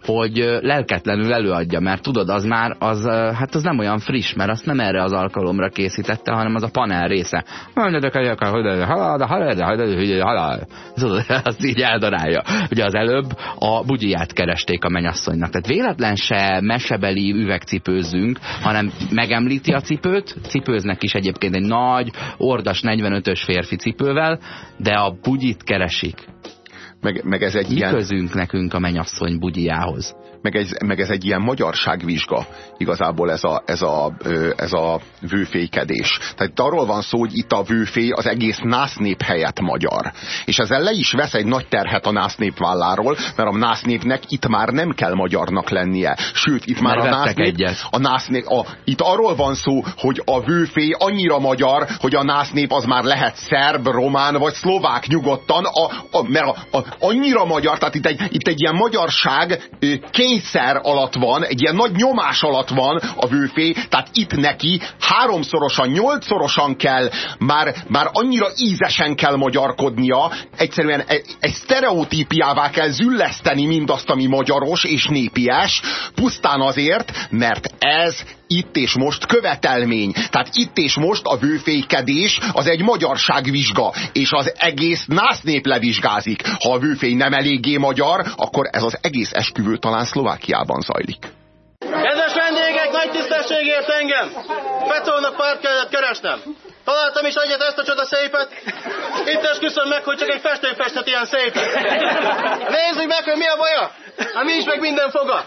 Speaker 3: hogy lelketlenül előadja, mert tudod, az már, az, hát az nem olyan friss, mert azt nem erre az alkalomra készítette, hanem az a panel része. Tudod, azt így eldarálja. Ugye az előbb a bugyját keresték a menyasszonynak. Tehát véletlen se mesebeli üvegcipőzzünk, hanem megemlíti a cipőt, cipőznek is egyébként egy nagy, ordas 45-ös férfi cipővel, de a bugyit keresik
Speaker 2: meg, meg ez egy
Speaker 3: Mi
Speaker 2: ilyen...
Speaker 3: közünk nekünk a menyasszony bugyjához?
Speaker 2: Meg ez, meg ez egy ilyen magyarságvizsga, igazából ez a, ez a, ez a vőfékedés. Tehát itt arról van szó, hogy itt a vőfé az egész násznép helyett magyar. És ezzel le is vesz egy nagy terhet a násznép válláról, mert a násznépnek itt már nem kell magyarnak lennie. Sőt, itt már
Speaker 3: Mert
Speaker 2: a násznép,
Speaker 3: egyet.
Speaker 2: a násznép a, itt arról van szó, hogy a vőfé annyira magyar, hogy a násznép az már lehet szerb, román vagy szlovák nyugodtan, a, a, mert a, a, annyira magyar, tehát itt egy, itt egy ilyen magyarság kényszer alatt van, egy ilyen nagy nyomás alatt van a vőfé, tehát itt neki háromszorosan, nyolcszorosan kell, már, már annyira ízesen kell magyarkodnia, egyszerűen egy, egy sztereotípiává kell zülleszteni mindazt, ami magyaros és népies, pusztán azért, mert ez itt és most követelmény. Tehát itt és most a vőfékedés az egy magyarságvizsga, és az egész násznép levizsgázik. Ha a vőfély nem eléggé magyar, akkor ez az egész esküvő talán Szlovákiában zajlik.
Speaker 11: Tisztességért engem! Petrónak párt kellett keresnem. Találtam is egyet ezt a csoda szépet. Itt esküszöm meg, hogy csak egy festő festhet ilyen szépet. Nézzük meg, hogy mi a baja. Hát mi is meg minden foga.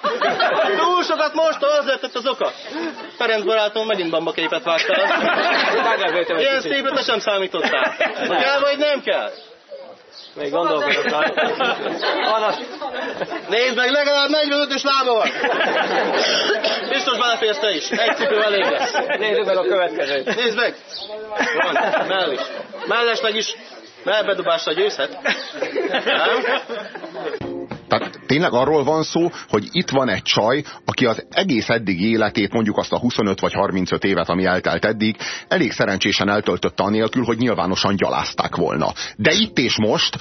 Speaker 11: Túl sokat most az lett az oka. Ferenc barátom megint bamba képet vágtál. Ilyen szépet sem számítottál. Kell vagy nem kell? Még gondolkodok Nézd meg, legalább 45-ös lába van. Biztos beleférsz te is. Egy cipő elég lesz. Nézzük meg a következőt. Nézd meg. Van, mell is. Mellesleg is mellbedobásra győzhet. Nem?
Speaker 2: Tehát tényleg arról van szó, hogy itt van egy csaj, aki az egész eddig életét, mondjuk azt a 25 vagy 35 évet, ami eltelt eddig, elég szerencsésen eltöltötte anélkül, hogy nyilvánosan gyalázták volna. De itt és most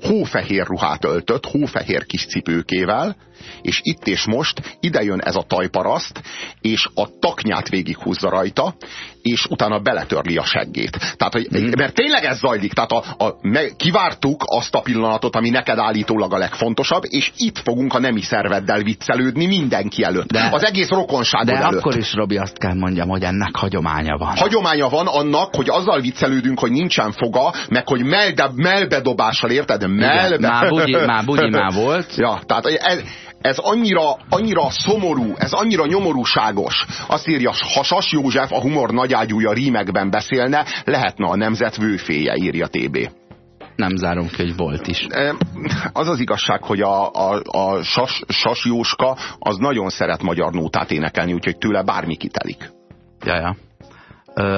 Speaker 2: hófehér ruhát öltött, hófehér kis cipőkével, és itt és most ide jön ez a tajparaszt, és a taknyát végighúzza rajta, és utána beletörli a seggét. Tehát, hogy, mm. Mert tényleg ez zajlik, tehát a, a, me, kivártuk azt a pillanatot, ami neked állítólag a legfontosabb, és itt fogunk a nemi szerveddel viccelődni mindenki előtt. De, az egész
Speaker 3: de
Speaker 2: előtt.
Speaker 3: De akkor is, Robi, azt kell mondjam, hogy ennek hagyománya van.
Speaker 2: Hagyománya van annak, hogy azzal viccelődünk, hogy nincsen foga, meg hogy melbe, melbedobással, érted? Melbe. Igen,
Speaker 3: már bugyi, már bugyi már volt.
Speaker 2: Ja, tehát ez, ez annyira, annyira szomorú, ez annyira nyomorúságos. Azt írja, ha Sas József a humor nagyágyúja rímekben beszélne, lehetne a nemzet vőféje, írja TB.
Speaker 3: Nem zárom ki, hogy volt is.
Speaker 2: Az az igazság, hogy a, a, a Sas, Sas Jóska az nagyon szeret magyar nótát énekelni, úgyhogy tőle bármi kitelik.
Speaker 3: Jaja.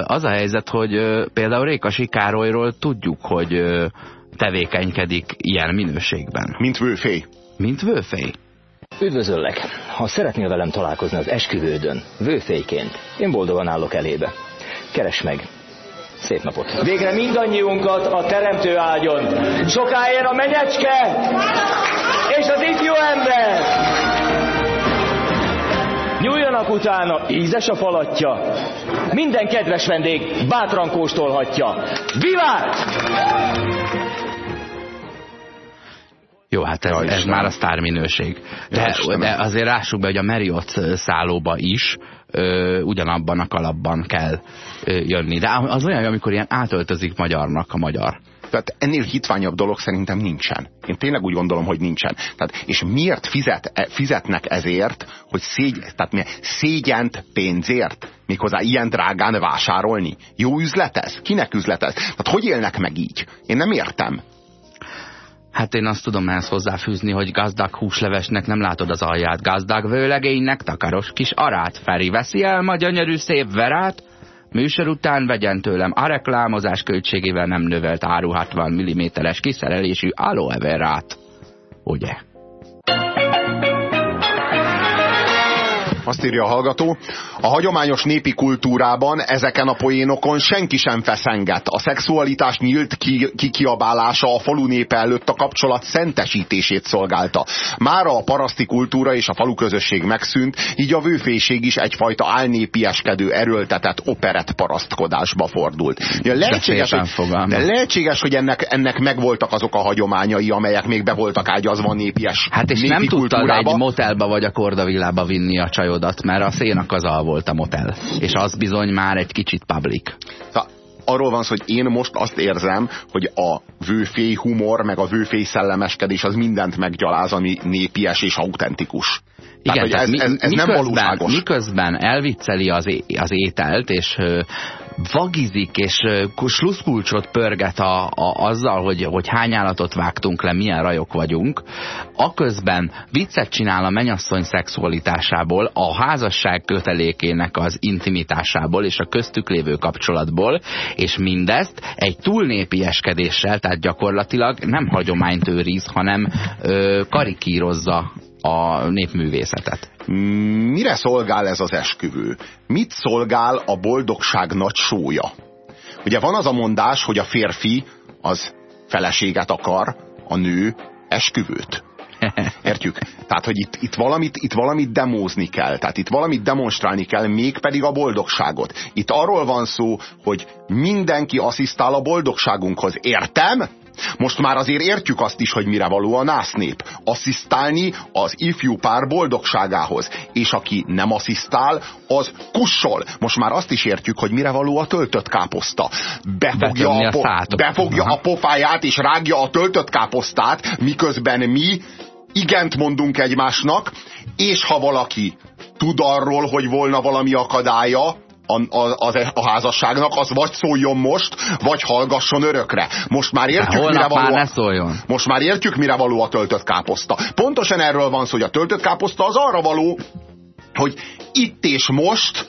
Speaker 3: Az a helyzet, hogy például Rékasi Károlyról tudjuk, hogy tevékenykedik ilyen minőségben.
Speaker 2: Mint vőfély.
Speaker 3: Mint vőfély.
Speaker 13: Üdvözöllek! Ha szeretnél velem találkozni az esküvődön, vőfélyként, én boldogan állok elébe. Keres meg! Szép napot! Végre mindannyiunkat a teremtő áldjon! Sokáért a menyecske! És az ifjú ember! Nyúljanak utána, ízes a falatja. Minden kedves vendég bátran kóstolhatja. Vivát!
Speaker 3: Jó, hát ez, ez már a sztárminőség. De, de azért rássuk be, hogy a Marriott szállóba is ö, ugyanabban a kalapban kell ö, jönni. De az olyan, amikor ilyen átöltözik magyarnak a magyar.
Speaker 2: Tehát ennél hitványabb dolog szerintem nincsen. Én tényleg úgy gondolom, hogy nincsen. Tehát, és miért fizet, e, fizetnek ezért, hogy szégy, tehát mi, szégyent pénzért? Méghozzá ilyen drágán vásárolni? Jó üzlet ez? Kinek üzlet ez? Tehát hogy élnek meg így? Én nem értem.
Speaker 3: Hát én azt tudom ehhez hozzáfűzni, hogy gazdag húslevesnek nem látod az alját, gazdag vőlegénynek takaros kis arát. Feri veszi el ma gyönyörű szép verát, műsor után vegyen tőlem a reklámozás költségével nem növelt áru 60 mm-es kiszerelésű aloe verát. Ugye?
Speaker 2: Azt írja a hallgató, a hagyományos népi kultúrában ezeken a poénokon senki sem feszenget. A szexualitás nyílt ki, kikiabálása a falu népe előtt a kapcsolat szentesítését szolgálta. Mára a paraszti kultúra és a falu közösség megszűnt, így a vőféség is egyfajta álnépieskedő, erőltetett operett parasztkodásba fordult. Ja, lehetséges, hogy, de lehetséges, hogy ennek, ennek megvoltak azok a hagyományai, amelyek még be voltak ágyazva népies
Speaker 3: Hát és
Speaker 2: népi
Speaker 3: nem tudtad egy motelba vagy a kordavillába vinni a csajodat, mert a szénak az volt a motel. És az bizony már egy kicsit public.
Speaker 2: Arról van szó, hogy én most azt érzem, hogy a vőfély humor, meg a vőfély szellemeskedés az mindent meggyaláz, ami népies és autentikus.
Speaker 3: Igen,
Speaker 2: tehát, ez, ez, ez
Speaker 3: miközben,
Speaker 2: nem valóságos.
Speaker 3: Miközben elvicceli az, é, az ételt, és vagizik, és sluszkulcsot pörget a, a, azzal, hogy, hogy hány állatot vágtunk le, milyen rajok vagyunk, aközben viccet csinál a menyasszony szexualitásából, a házasság kötelékének az intimitásából és a köztük lévő kapcsolatból, és mindezt egy túlnépieskedéssel, tehát gyakorlatilag nem hagyományt őriz, hanem ö, karikírozza a népművészetet.
Speaker 2: Mire szolgál ez az esküvő? Mit szolgál a boldogság nagy sója? Ugye van az a mondás, hogy a férfi az feleséget akar, a nő esküvőt. Értjük? Tehát, hogy itt, itt, valamit, itt valamit demózni kell, tehát itt valamit demonstrálni kell, mégpedig a boldogságot. Itt arról van szó, hogy mindenki asszisztál a boldogságunkhoz. Értem? Most már azért értjük azt is, hogy mire való a násznép. Asszisztálni az ifjú pár boldogságához. És aki nem asszisztál, az kussol. Most már azt is értjük, hogy mire való a töltött káposzta. Befogja, a, po
Speaker 3: a,
Speaker 2: befogja a pofáját és rágja a töltött káposztát, miközben mi igent mondunk egymásnak, és ha valaki tud arról, hogy volna valami akadálya, a, a, a házasságnak, az vagy szóljon most, vagy hallgasson örökre. Most már értjük, mire való
Speaker 3: szóljon.
Speaker 2: Most már értjük, mire való a töltött káposzta. Pontosan erről van szó, hogy a töltött káposzta az arra való, hogy itt és most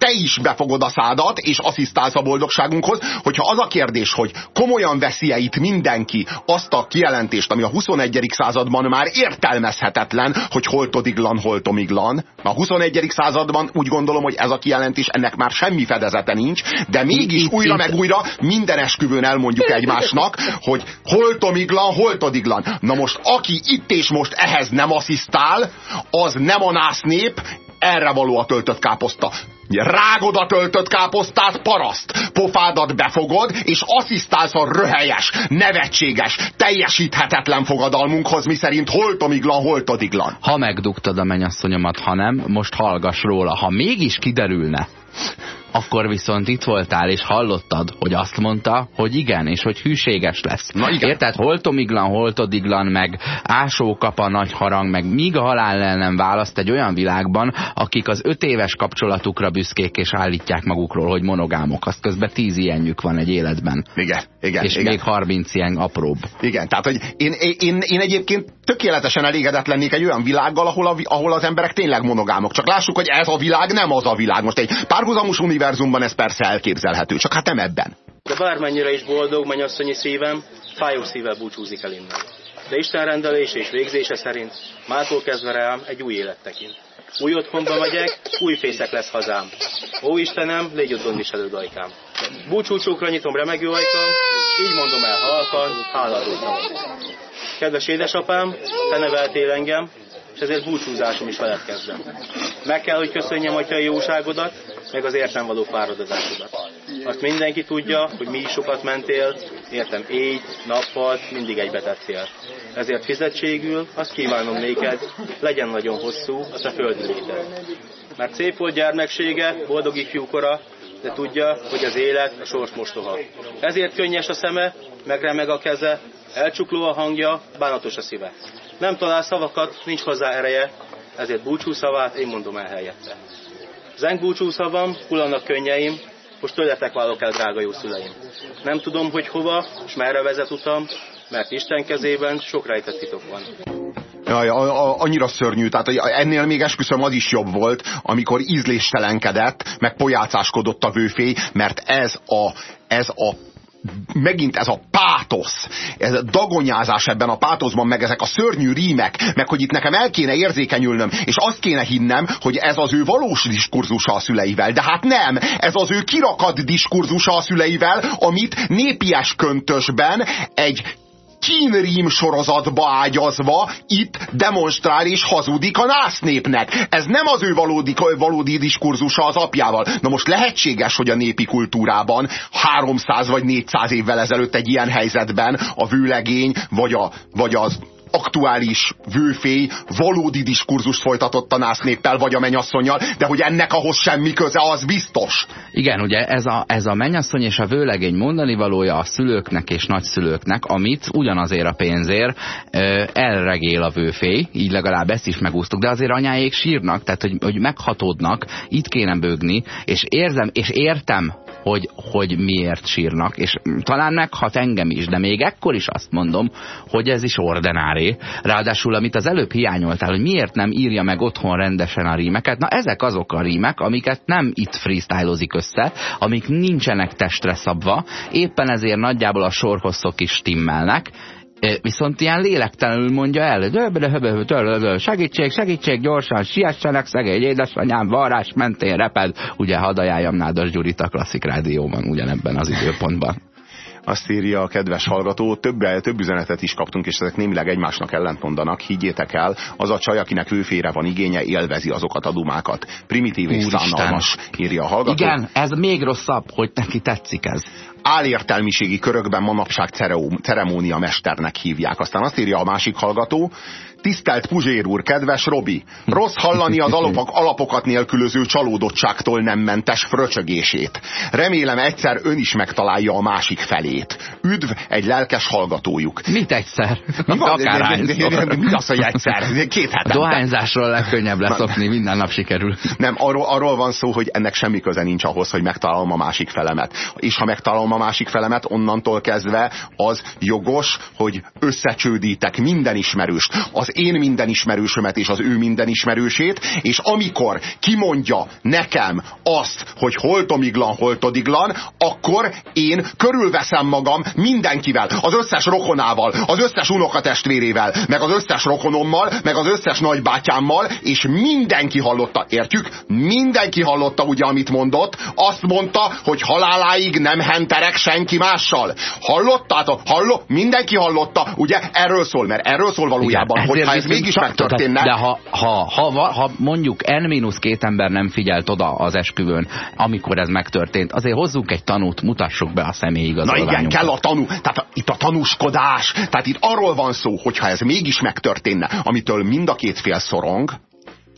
Speaker 2: te is befogod a szádat, és asszisztálsz a boldogságunkhoz, hogyha az a kérdés, hogy komolyan veszi -e itt mindenki azt a kijelentést, ami a 21. században már értelmezhetetlen, hogy holtodiglan, holtomiglan. A 21. században úgy gondolom, hogy ez a kijelentés, ennek már semmi fedezete nincs, de mégis újra meg újra minden esküvőn elmondjuk egymásnak, hogy holtomiglan, holtodiglan. Na most, aki itt és most ehhez nem asszisztál, az nem a nász nép, erre való a töltött káposzta. Rágod a töltött káposztát, paraszt, pofádat befogod, és asszisztálsz a röhelyes, nevetséges, teljesíthetetlen fogadalmunkhoz, miszerint holtomiglan, holtodiglan.
Speaker 3: Ha megdugtad a mennyasszonyomat, ha nem, most hallgass róla. Ha mégis kiderülne, akkor viszont itt voltál, és hallottad, hogy azt mondta, hogy igen, és hogy hűséges lesz.
Speaker 2: Na igen.
Speaker 3: Érted? Holtomiglan, holtodiglan, meg ásókapa nagy harang, meg míg a halál el nem választ egy olyan világban, akik az öt éves kapcsolatukra büszkék, és állítják magukról, hogy monogámok. Azt közben tíz ilyenjük van egy életben.
Speaker 2: Igen, igen.
Speaker 3: És
Speaker 2: igen.
Speaker 3: még harminc ilyen apróbb.
Speaker 2: Igen, tehát hogy én, én, én egyébként tökéletesen elégedett lennék egy olyan világgal, ahol, a, ahol az emberek tényleg monogámok. Csak lássuk, hogy ez a világ nem az a világ. Most egy párhuzamos univerzumban ez persze elképzelhető, csak hát nem ebben.
Speaker 11: De bármennyire is boldog mennyasszonyi szívem, fájó szívvel búcsúzik el innen. De Isten rendelése és végzése szerint mától kezdve rám egy új élet tekint. Új otthonba megyek, új fészek lesz hazám. Ó Istenem, légy ott gondviselő dajkám. Búcsúcsókra nyitom remegő ajkam, így mondom el halkan, háladó szavam. Kedves édesapám, te neveltél engem, és ezért búcsúzásom is veled kezdem. Meg kell, hogy köszönjem atyai jóságodat, meg az értem való fáradozásodat. Azt mindenki tudja, hogy mi is sokat mentél, értem éj, nappal, mindig egybe tettél. Ezért fizetségül azt kívánom néked, legyen nagyon hosszú a te földi léted. Mert szép volt gyermeksége, boldog ifjúkora, de tudja, hogy az élet a sors mostoha. Ezért könnyes a szeme, megremeg a keze, elcsukló a hangja, bánatos a szíve. Nem talál szavakat, nincs hozzá ereje, ezért búcsú szavát én mondom el helyette. Zeng búcsú szavam, hullanak könnyeim, most tőletek válok el, drága jó szüleim. Nem tudom, hogy hova, és merre vezet utam, mert Isten kezében sok rejtett titok van.
Speaker 2: Jaj, a, a, annyira szörnyű, tehát ennél még esküszöm az is jobb volt, amikor ízléstelenkedett, meg pojácáskodott a vőfély, mert ez a, ez a megint ez a pátosz, ez a dagonyázás ebben a pátoszban, meg ezek a szörnyű rímek, meg hogy itt nekem el kéne érzékenyülnöm, és azt kéne hinnem, hogy ez az ő valós diskurzusa a szüleivel. De hát nem, ez az ő kirakat diskurzusa a szüleivel, amit népies köntösben egy kínrím sorozatba ágyazva itt demonstrál és hazudik a násznépnek. Ez nem az ő valódi, valódi diskurzusa az apjával. Na most lehetséges, hogy a népi kultúrában 300 vagy 400 évvel ezelőtt egy ilyen helyzetben a vőlegény vagy, a, vagy az aktuális vőfély valódi diskurzust folytatott a násznéppel vagy a menyasszonyjal, de hogy ennek ahhoz semmi köze, az biztos.
Speaker 3: Igen, ugye ez a, ez a menyasszony és a vőlegény mondani valója a szülőknek és nagyszülőknek, amit ugyanazért a pénzért ö, elregél a vőfély, így legalább ezt is megúsztuk, de azért anyáék sírnak, tehát hogy, hogy meghatódnak, itt kéne bőgni, és érzem, és értem, hogy, hogy miért sírnak, és talán meghat engem is, de még ekkor is azt mondom, hogy ez is ordinári. Ráadásul, amit az előbb hiányoltál, hogy miért nem írja meg otthon rendesen a rímeket, na ezek azok a rímek, amiket nem itt freestylozik össze, amik nincsenek testre szabva, éppen ezért nagyjából a sorhosszok is stimmelnek, viszont ilyen lélektelenül mondja el, segítség, segítség, gyorsan, siessenek, szegény édesanyám, varrás mentén reped. Ugye hadd ajánljam Nádas Gyurit a Klasszik Rádióban ugyanebben az időpontban.
Speaker 2: Azt írja a kedves hallgató, több, több üzenetet is kaptunk, és ezek némileg egymásnak ellentmondanak. Higgyétek el, az a csaj, akinek hőfére van igénye, élvezi azokat a dumákat. Primitív és szánalmas, írja a hallgató.
Speaker 3: Igen, ez még rosszabb, hogy neki tetszik ez
Speaker 2: álértelmiségi körökben manapság ceremónia mesternek hívják. Aztán azt írja a másik hallgató, Tisztelt Puzsér úr, kedves Robi! Rossz hallani az alapok, alapokat nélkülöző csalódottságtól nem mentes fröcsögését. Remélem egyszer ön is megtalálja a másik felét. Üdv egy lelkes hallgatójuk.
Speaker 3: Mit egyszer?
Speaker 2: Mi, van?
Speaker 3: Akár
Speaker 2: mi, mi, mi, mi az, hogy egyszer? Két hetente.
Speaker 3: Dohányzásról legkönnyebb leszokni, minden nap sikerül.
Speaker 2: Nem, arról, arról van szó, hogy ennek semmi köze nincs ahhoz, hogy megtalálom a másik felemet. És ha megtalálom a másik felemet, onnantól kezdve az jogos, hogy összecsődítek minden ismerőst. Az én minden ismerősömet és az ő minden ismerősét, és amikor kimondja nekem azt, hogy holtomiglan, holtodiglan, akkor én körülveszem magam mindenkivel, az összes rokonával, az összes unokatestvérével, meg az összes rokonommal, meg az összes nagybátyámmal, és mindenki hallotta, értjük? Mindenki hallotta ugye, amit mondott. Azt mondta, hogy haláláig nem henterek senki mással. Hallottátok? Halló? Mindenki hallotta, ugye? Erről szól, mert erről szól valójában,
Speaker 3: Igen,
Speaker 2: hogyha ez mégis megtörténne.
Speaker 3: De ha, ha, ha, ha mondjuk N-2 ember nem figyelt oda az esküvőn, amikor ez megtörtént, azért hozzunk egy tanút, mutassuk be a személyigazolványunkat.
Speaker 2: Na igen, kell a tanú. Tehát itt a tanúskodás. Tehát itt arról van szó, hogyha ez mégis megtörténne, amitől mind a két fél szorong,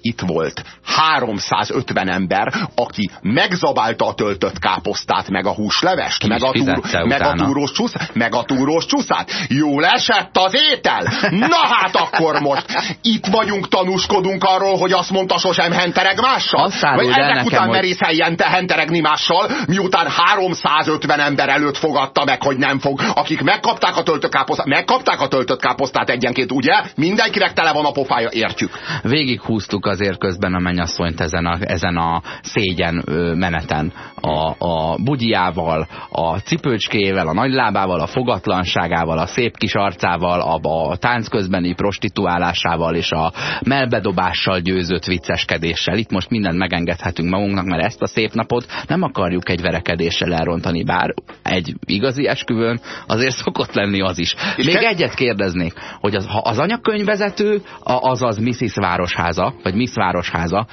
Speaker 2: itt volt 350 ember, aki megzabálta a töltött káposztát, meg a húslevest, meg a, túr, meg, a túrós csusz, meg a túrós csuszát. Jól esett az étel? Na hát akkor most itt vagyunk, tanúskodunk arról, hogy azt mondta sosem hentereg mással? Vagy ezek nekem, után hogy... merészeljen te henteregni mással, miután 350 ember előtt fogadta meg, hogy nem fog. Akik megkapták a töltött káposztát, megkapták a töltött káposztát egyenként, ugye? Mindenkinek tele van a pofája, értjük.
Speaker 3: Végig húztuk azért közben a mennyasszonyt ezen a, ezen a szégyen meneten. A, a bugyjával, a cipőcskével, a nagylábával, a fogatlanságával, a szép kis arcával, a, a tánc közbeni prostituálásával és a melbedobással győzött vicceskedéssel. Itt most mindent megengedhetünk magunknak, mert ezt a szép napot nem akarjuk egy verekedéssel elrontani, bár egy igazi esküvőn azért szokott lenni az is. És Még egyet kérdeznék, hogy az, ha az anyakönyvvezető, azaz Mrs. Városháza, vagy Miss Városháza,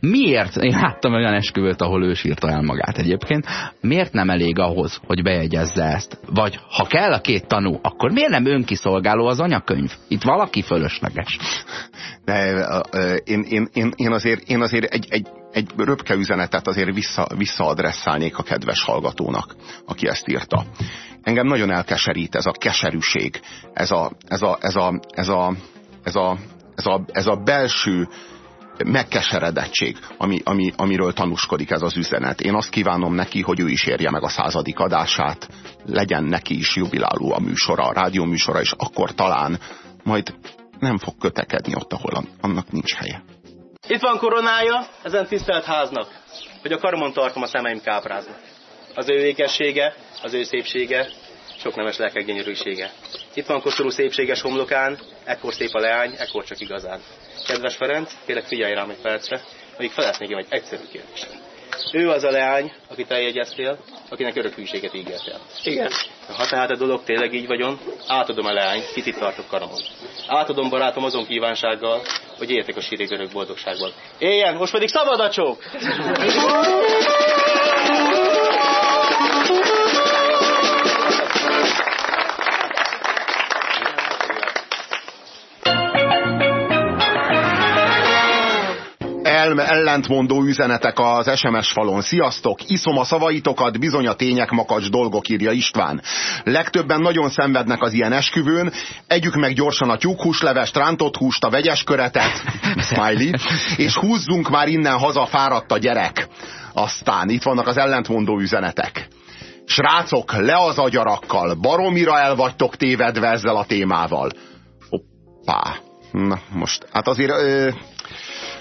Speaker 3: miért, én láttam olyan esküvőt, ahol ő sírta el magát egyébként, miért nem elég ahhoz, hogy bejegyezze ezt? Vagy ha kell a két tanú, akkor miért nem önkiszolgáló az anyakönyv? Itt valaki fölösleges.
Speaker 2: De én, én, én, én azért, én azért egy, egy, egy röpke üzenetet azért vissza, visszaadresszálnék a kedves hallgatónak, aki ezt írta. Engem nagyon elkeserít ez a keserűség, ez a, ez a, ez a, ez a, ez a, ez a, ez a belső megkeseredettség, ami, ami, amiről tanúskodik ez az üzenet. Én azt kívánom neki, hogy ő is érje meg a századik adását, legyen neki is jubiláló a műsora, a rádió műsora, és akkor talán majd nem fog kötekedni ott, ahol annak nincs helye.
Speaker 11: Itt van koronája ezen tisztelt háznak, hogy a karmon tartom a szemeim kápráznak. Az ő ékessége, az ő szépsége, sok nemes lelkek gyönyörűsége. Itt van koszorú szépséges homlokán, ekkor szép a leány, ekkor csak igazán. Kedves Ferenc, kérlek figyelj rám egy percre, amíg felesznék egy egyszerű kérdést. Ő az a leány, akit eljegyeztél, akinek örök hűséget ígértél.
Speaker 12: Igen.
Speaker 11: Ha tehát a dolog tényleg így vagyon, átadom a leány, kit itt tartok karamon. Átadom barátom azon kívánsággal, hogy értek a sírig örök boldogságban. Éljen, most pedig szabad a csók!
Speaker 2: Elme ellentmondó üzenetek az SMS falon. Sziasztok! Iszom a szavaitokat, bizony a tények makacs dolgok, írja István. Legtöbben nagyon szenvednek az ilyen esküvőn. Együk meg gyorsan a tyúkhúslevest, rántott húst, a vegyes köretet, smiley, és húzzunk már innen haza fáradt a gyerek. Aztán itt vannak az ellentmondó üzenetek. Srácok, le az agyarakkal, baromira el vagytok tévedve ezzel a témával. Hoppá. Na, most, hát azért... Ö,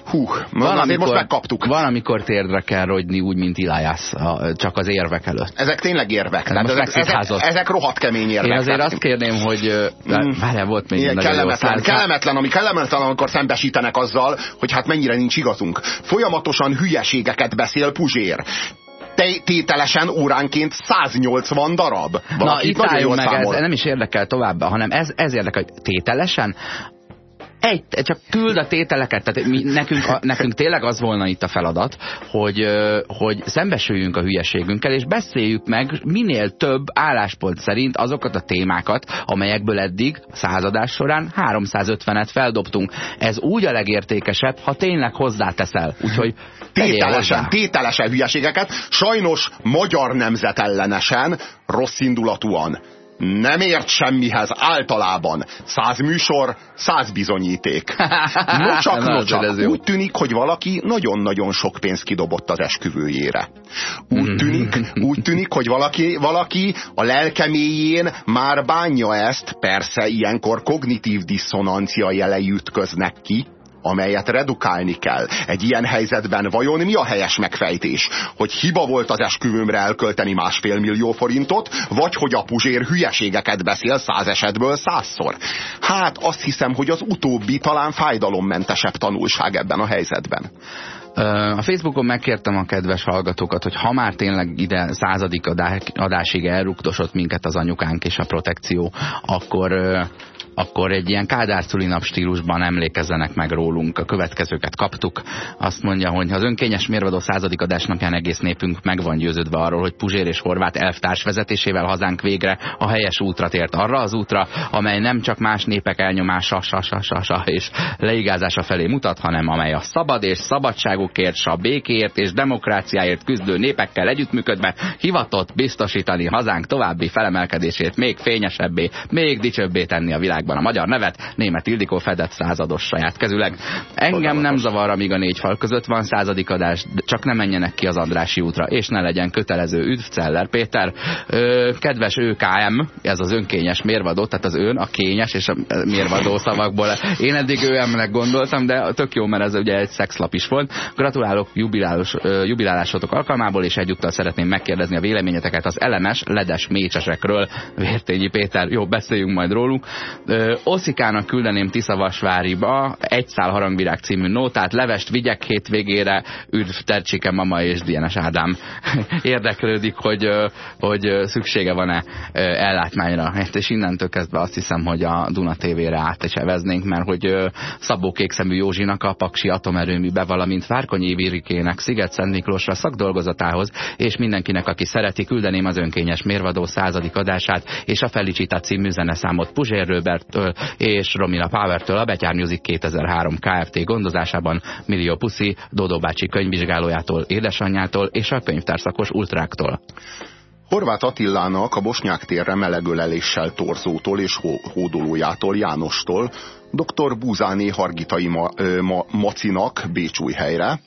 Speaker 2: Hú, van, amikor, most megkaptuk.
Speaker 3: Van, amikor térdre kell rogyni úgy, mint Ilájász, csak az érvek előtt.
Speaker 2: Ezek tényleg érvek. Tehát ezek, ezek, ezek rohadt kemény érvek.
Speaker 3: Én azért azt kérném, hogy mm. várjál, volt még
Speaker 2: Igen, kellemetlen, kellemetlen, ami kellemetlen, amikor szembesítenek azzal, hogy hát mennyire nincs igazunk. Folyamatosan hülyeségeket beszél Puzsér tételesen óránként 180 darab.
Speaker 3: Valaki Na itt álljunk meg, ez nem is érdekel tovább, hanem ez, ez érdekel, hogy tételesen egy, csak küld a tételeket, tehát mi, nekünk, a, nekünk tényleg az volna itt a feladat, hogy, hogy szembesüljünk a hülyeségünkkel, és beszéljük meg minél több álláspont szerint azokat a témákat, amelyekből eddig a századás során 350-et feldobtunk. Ez úgy a legértékesebb, ha tényleg hozzáteszel. Úgyhogy
Speaker 2: tételesen, tételesen hülyeségeket, sajnos magyar nemzetellenesen, rossz indulatúan nem ért semmihez általában. Száz műsor, száz bizonyíték. Nocsak, nocsak. Úgy tűnik, hogy valaki nagyon-nagyon sok pénzt kidobott az esküvőjére. Úgy tűnik, úgy tűnik hogy valaki, valaki a lelkeméjén már bánja ezt, persze ilyenkor kognitív diszonancia jelei ütköznek ki, amelyet redukálni kell. Egy ilyen helyzetben vajon mi a helyes megfejtés? Hogy hiba volt az esküvőmre elkölteni másfél millió forintot, vagy hogy a puzsér hülyeségeket beszél száz esetből százszor? Hát azt hiszem, hogy az utóbbi talán fájdalommentesebb tanulság ebben a helyzetben.
Speaker 3: A Facebookon megkértem a kedves hallgatókat, hogy ha már tényleg ide századik adásig elrugdosott minket az anyukánk és a protekció, akkor akkor egy ilyen Kádár nap stílusban emlékezzenek meg rólunk. A következőket kaptuk. Azt mondja, hogy az önkényes mérvadó századik adásnapján egész népünk meg van győződve arról, hogy Puzsér és Horváth elvtárs vezetésével hazánk végre a helyes útra tért arra az útra, amely nem csak más népek elnyomása, sa, sa, sa, sa, és leigázása felé mutat, hanem amely a szabad és szabadságukért, a békéért és demokráciáért küzdő népekkel együttműködve hivatott biztosítani hazánk további felemelkedését még fényesebbé, még dicsőbbé tenni a világ a magyar nevet, német Ildikó fedett százados saját kezüleg. Engem nem zavar, amíg a négy fal között van századik adás, csak ne menjenek ki az Andrási útra, és ne legyen kötelező üdv Celler Péter. Ö, kedves ÖKM, ez az önkényes mérvadó, tehát az ön, a kényes és a mérvadó szavakból. Én eddig ÖM-nek gondoltam, de tök jó, mert ez ugye egy szexlap is volt. Gratulálok jubilálós, jubilálásotok alkalmából, és egyúttal szeretném megkérdezni a véleményeteket az elemes, ledes mécsesekről. Vértényi Péter, jó, beszéljünk majd róluk. Oszikának küldeném Tiszavasváriba egy szál harangvirág című nótát, levest vigyek hétvégére, üdv Tercsike mama és Dienes Ádám érdeklődik, hogy, hogy szüksége van-e ellátmányra. És innentől kezdve azt hiszem, hogy a Duna TV-re átecseveznénk, mert hogy Szabó Kékszemű Józsinak a Paksi atomerőműbe, valamint Várkonyi Virikének Sziget Szent Miklósra szakdolgozatához, és mindenkinek, aki szereti, küldeném az önkényes mérvadó századik adását, és a Felicita című zeneszámot Puzsér Robert Power-től és Romina Power-től a Betyár Music 2003 Kft. gondozásában Millió Puszi, Dodó bácsi könyvvizsgálójától, édesanyjától és a könyvtárszakos ultráktól.
Speaker 2: Horváth Attilának a Bosnyák térre melegöleléssel torzótól és hódolójától Jánostól, dr. Búzáné Hargitai ma, ma, Macinak Bécsújhelyre,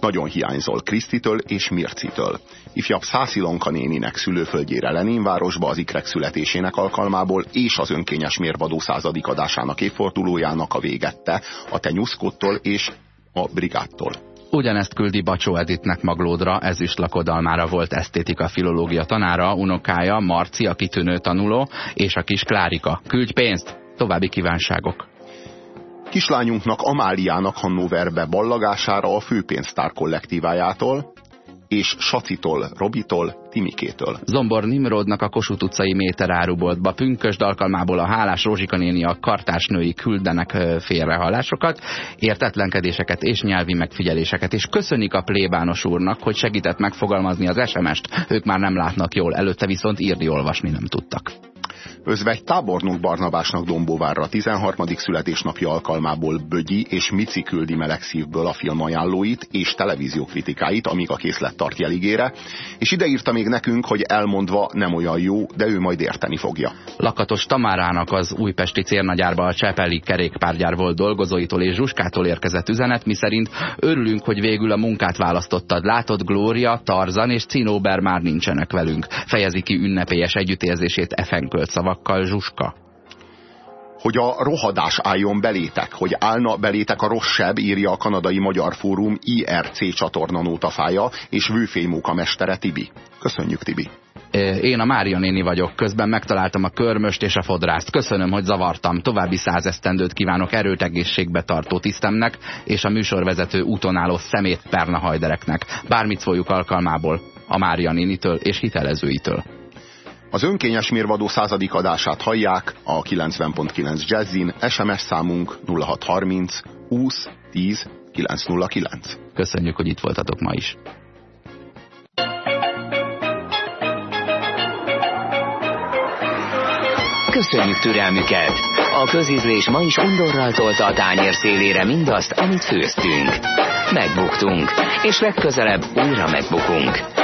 Speaker 2: nagyon hiányzol Krisztitől és Mircitől. Ifjabb Szászilonka néninek szülőföldjére Leninvárosba az ikrek születésének alkalmából és az önkényes mérvadó századik adásának évfordulójának a végette a Tenyuszkottól és a Brigádtól.
Speaker 3: Ugyanezt küldi Bacsó Editnek Maglódra, ezüst lakodalmára volt esztétika filológia tanára, unokája, Marci, a kitűnő tanuló, és a kis Klárika. Küldj pénzt! További kívánságok!
Speaker 2: Kislányunknak Amáliának Hannoverbe ballagására a főpénztár kollektívájától, és Sacitól, Robitól, Timikétől.
Speaker 3: Zombor Nimrodnak a Kossuth utcai méteráruboltba pünkösd alkalmából a hálás Rózsika néni a kartásnői küldenek félrehallásokat, értetlenkedéseket és nyelvi megfigyeléseket, és köszönik a plébános úrnak, hogy segített megfogalmazni az SMS-t. Ők már nem látnak jól, előtte viszont írni-olvasni nem tudtak.
Speaker 2: Özvegy tábornok Barnabásnak Dombóvárra 13. születésnapja alkalmából Bögyi és Mici küldi meleg szívből a film ajánlóit és televíziókritikáit, amíg a készlet tart jeligére, és ide írta még nekünk, hogy elmondva nem olyan jó, de ő majd érteni fogja.
Speaker 3: Lakatos Tamárának az újpesti cérnagyárba a Csepeli kerékpárgyár volt dolgozóitól és Zsuskától érkezett üzenet, miszerint örülünk, hogy végül a munkát választottad. Látod, Glória, Tarzan és Cinóber már nincsenek velünk. Fejezi ki ünnepélyes együttérzését efenkölt szavakkal Zsuska
Speaker 2: hogy a rohadás álljon belétek, hogy állna belétek a rosszabb, írja a Kanadai Magyar Fórum IRC csatorna nótafája és vőfémóka mestere Tibi. Köszönjük, Tibi!
Speaker 3: Én a Mária néni vagyok, közben megtaláltam a körmöst és a fodrászt. Köszönöm, hogy zavartam. További százesztendőt kívánok erőt egészségbe tartó tisztemnek, és a műsorvezető úton álló szemét perna hajdereknek. Bármit szóljuk alkalmából, a Mária nénitől és hitelezőitől.
Speaker 2: Az önkényes mérvadó századik adását hallják a 90.9 Jazzin, SMS számunk 0630 20 10 909.
Speaker 3: Köszönjük, hogy itt voltatok ma is.
Speaker 1: Köszönjük türelmüket! A közízlés ma is undorral tolta a tányér szélére mindazt, amit főztünk. Megbuktunk, és legközelebb újra megbukunk.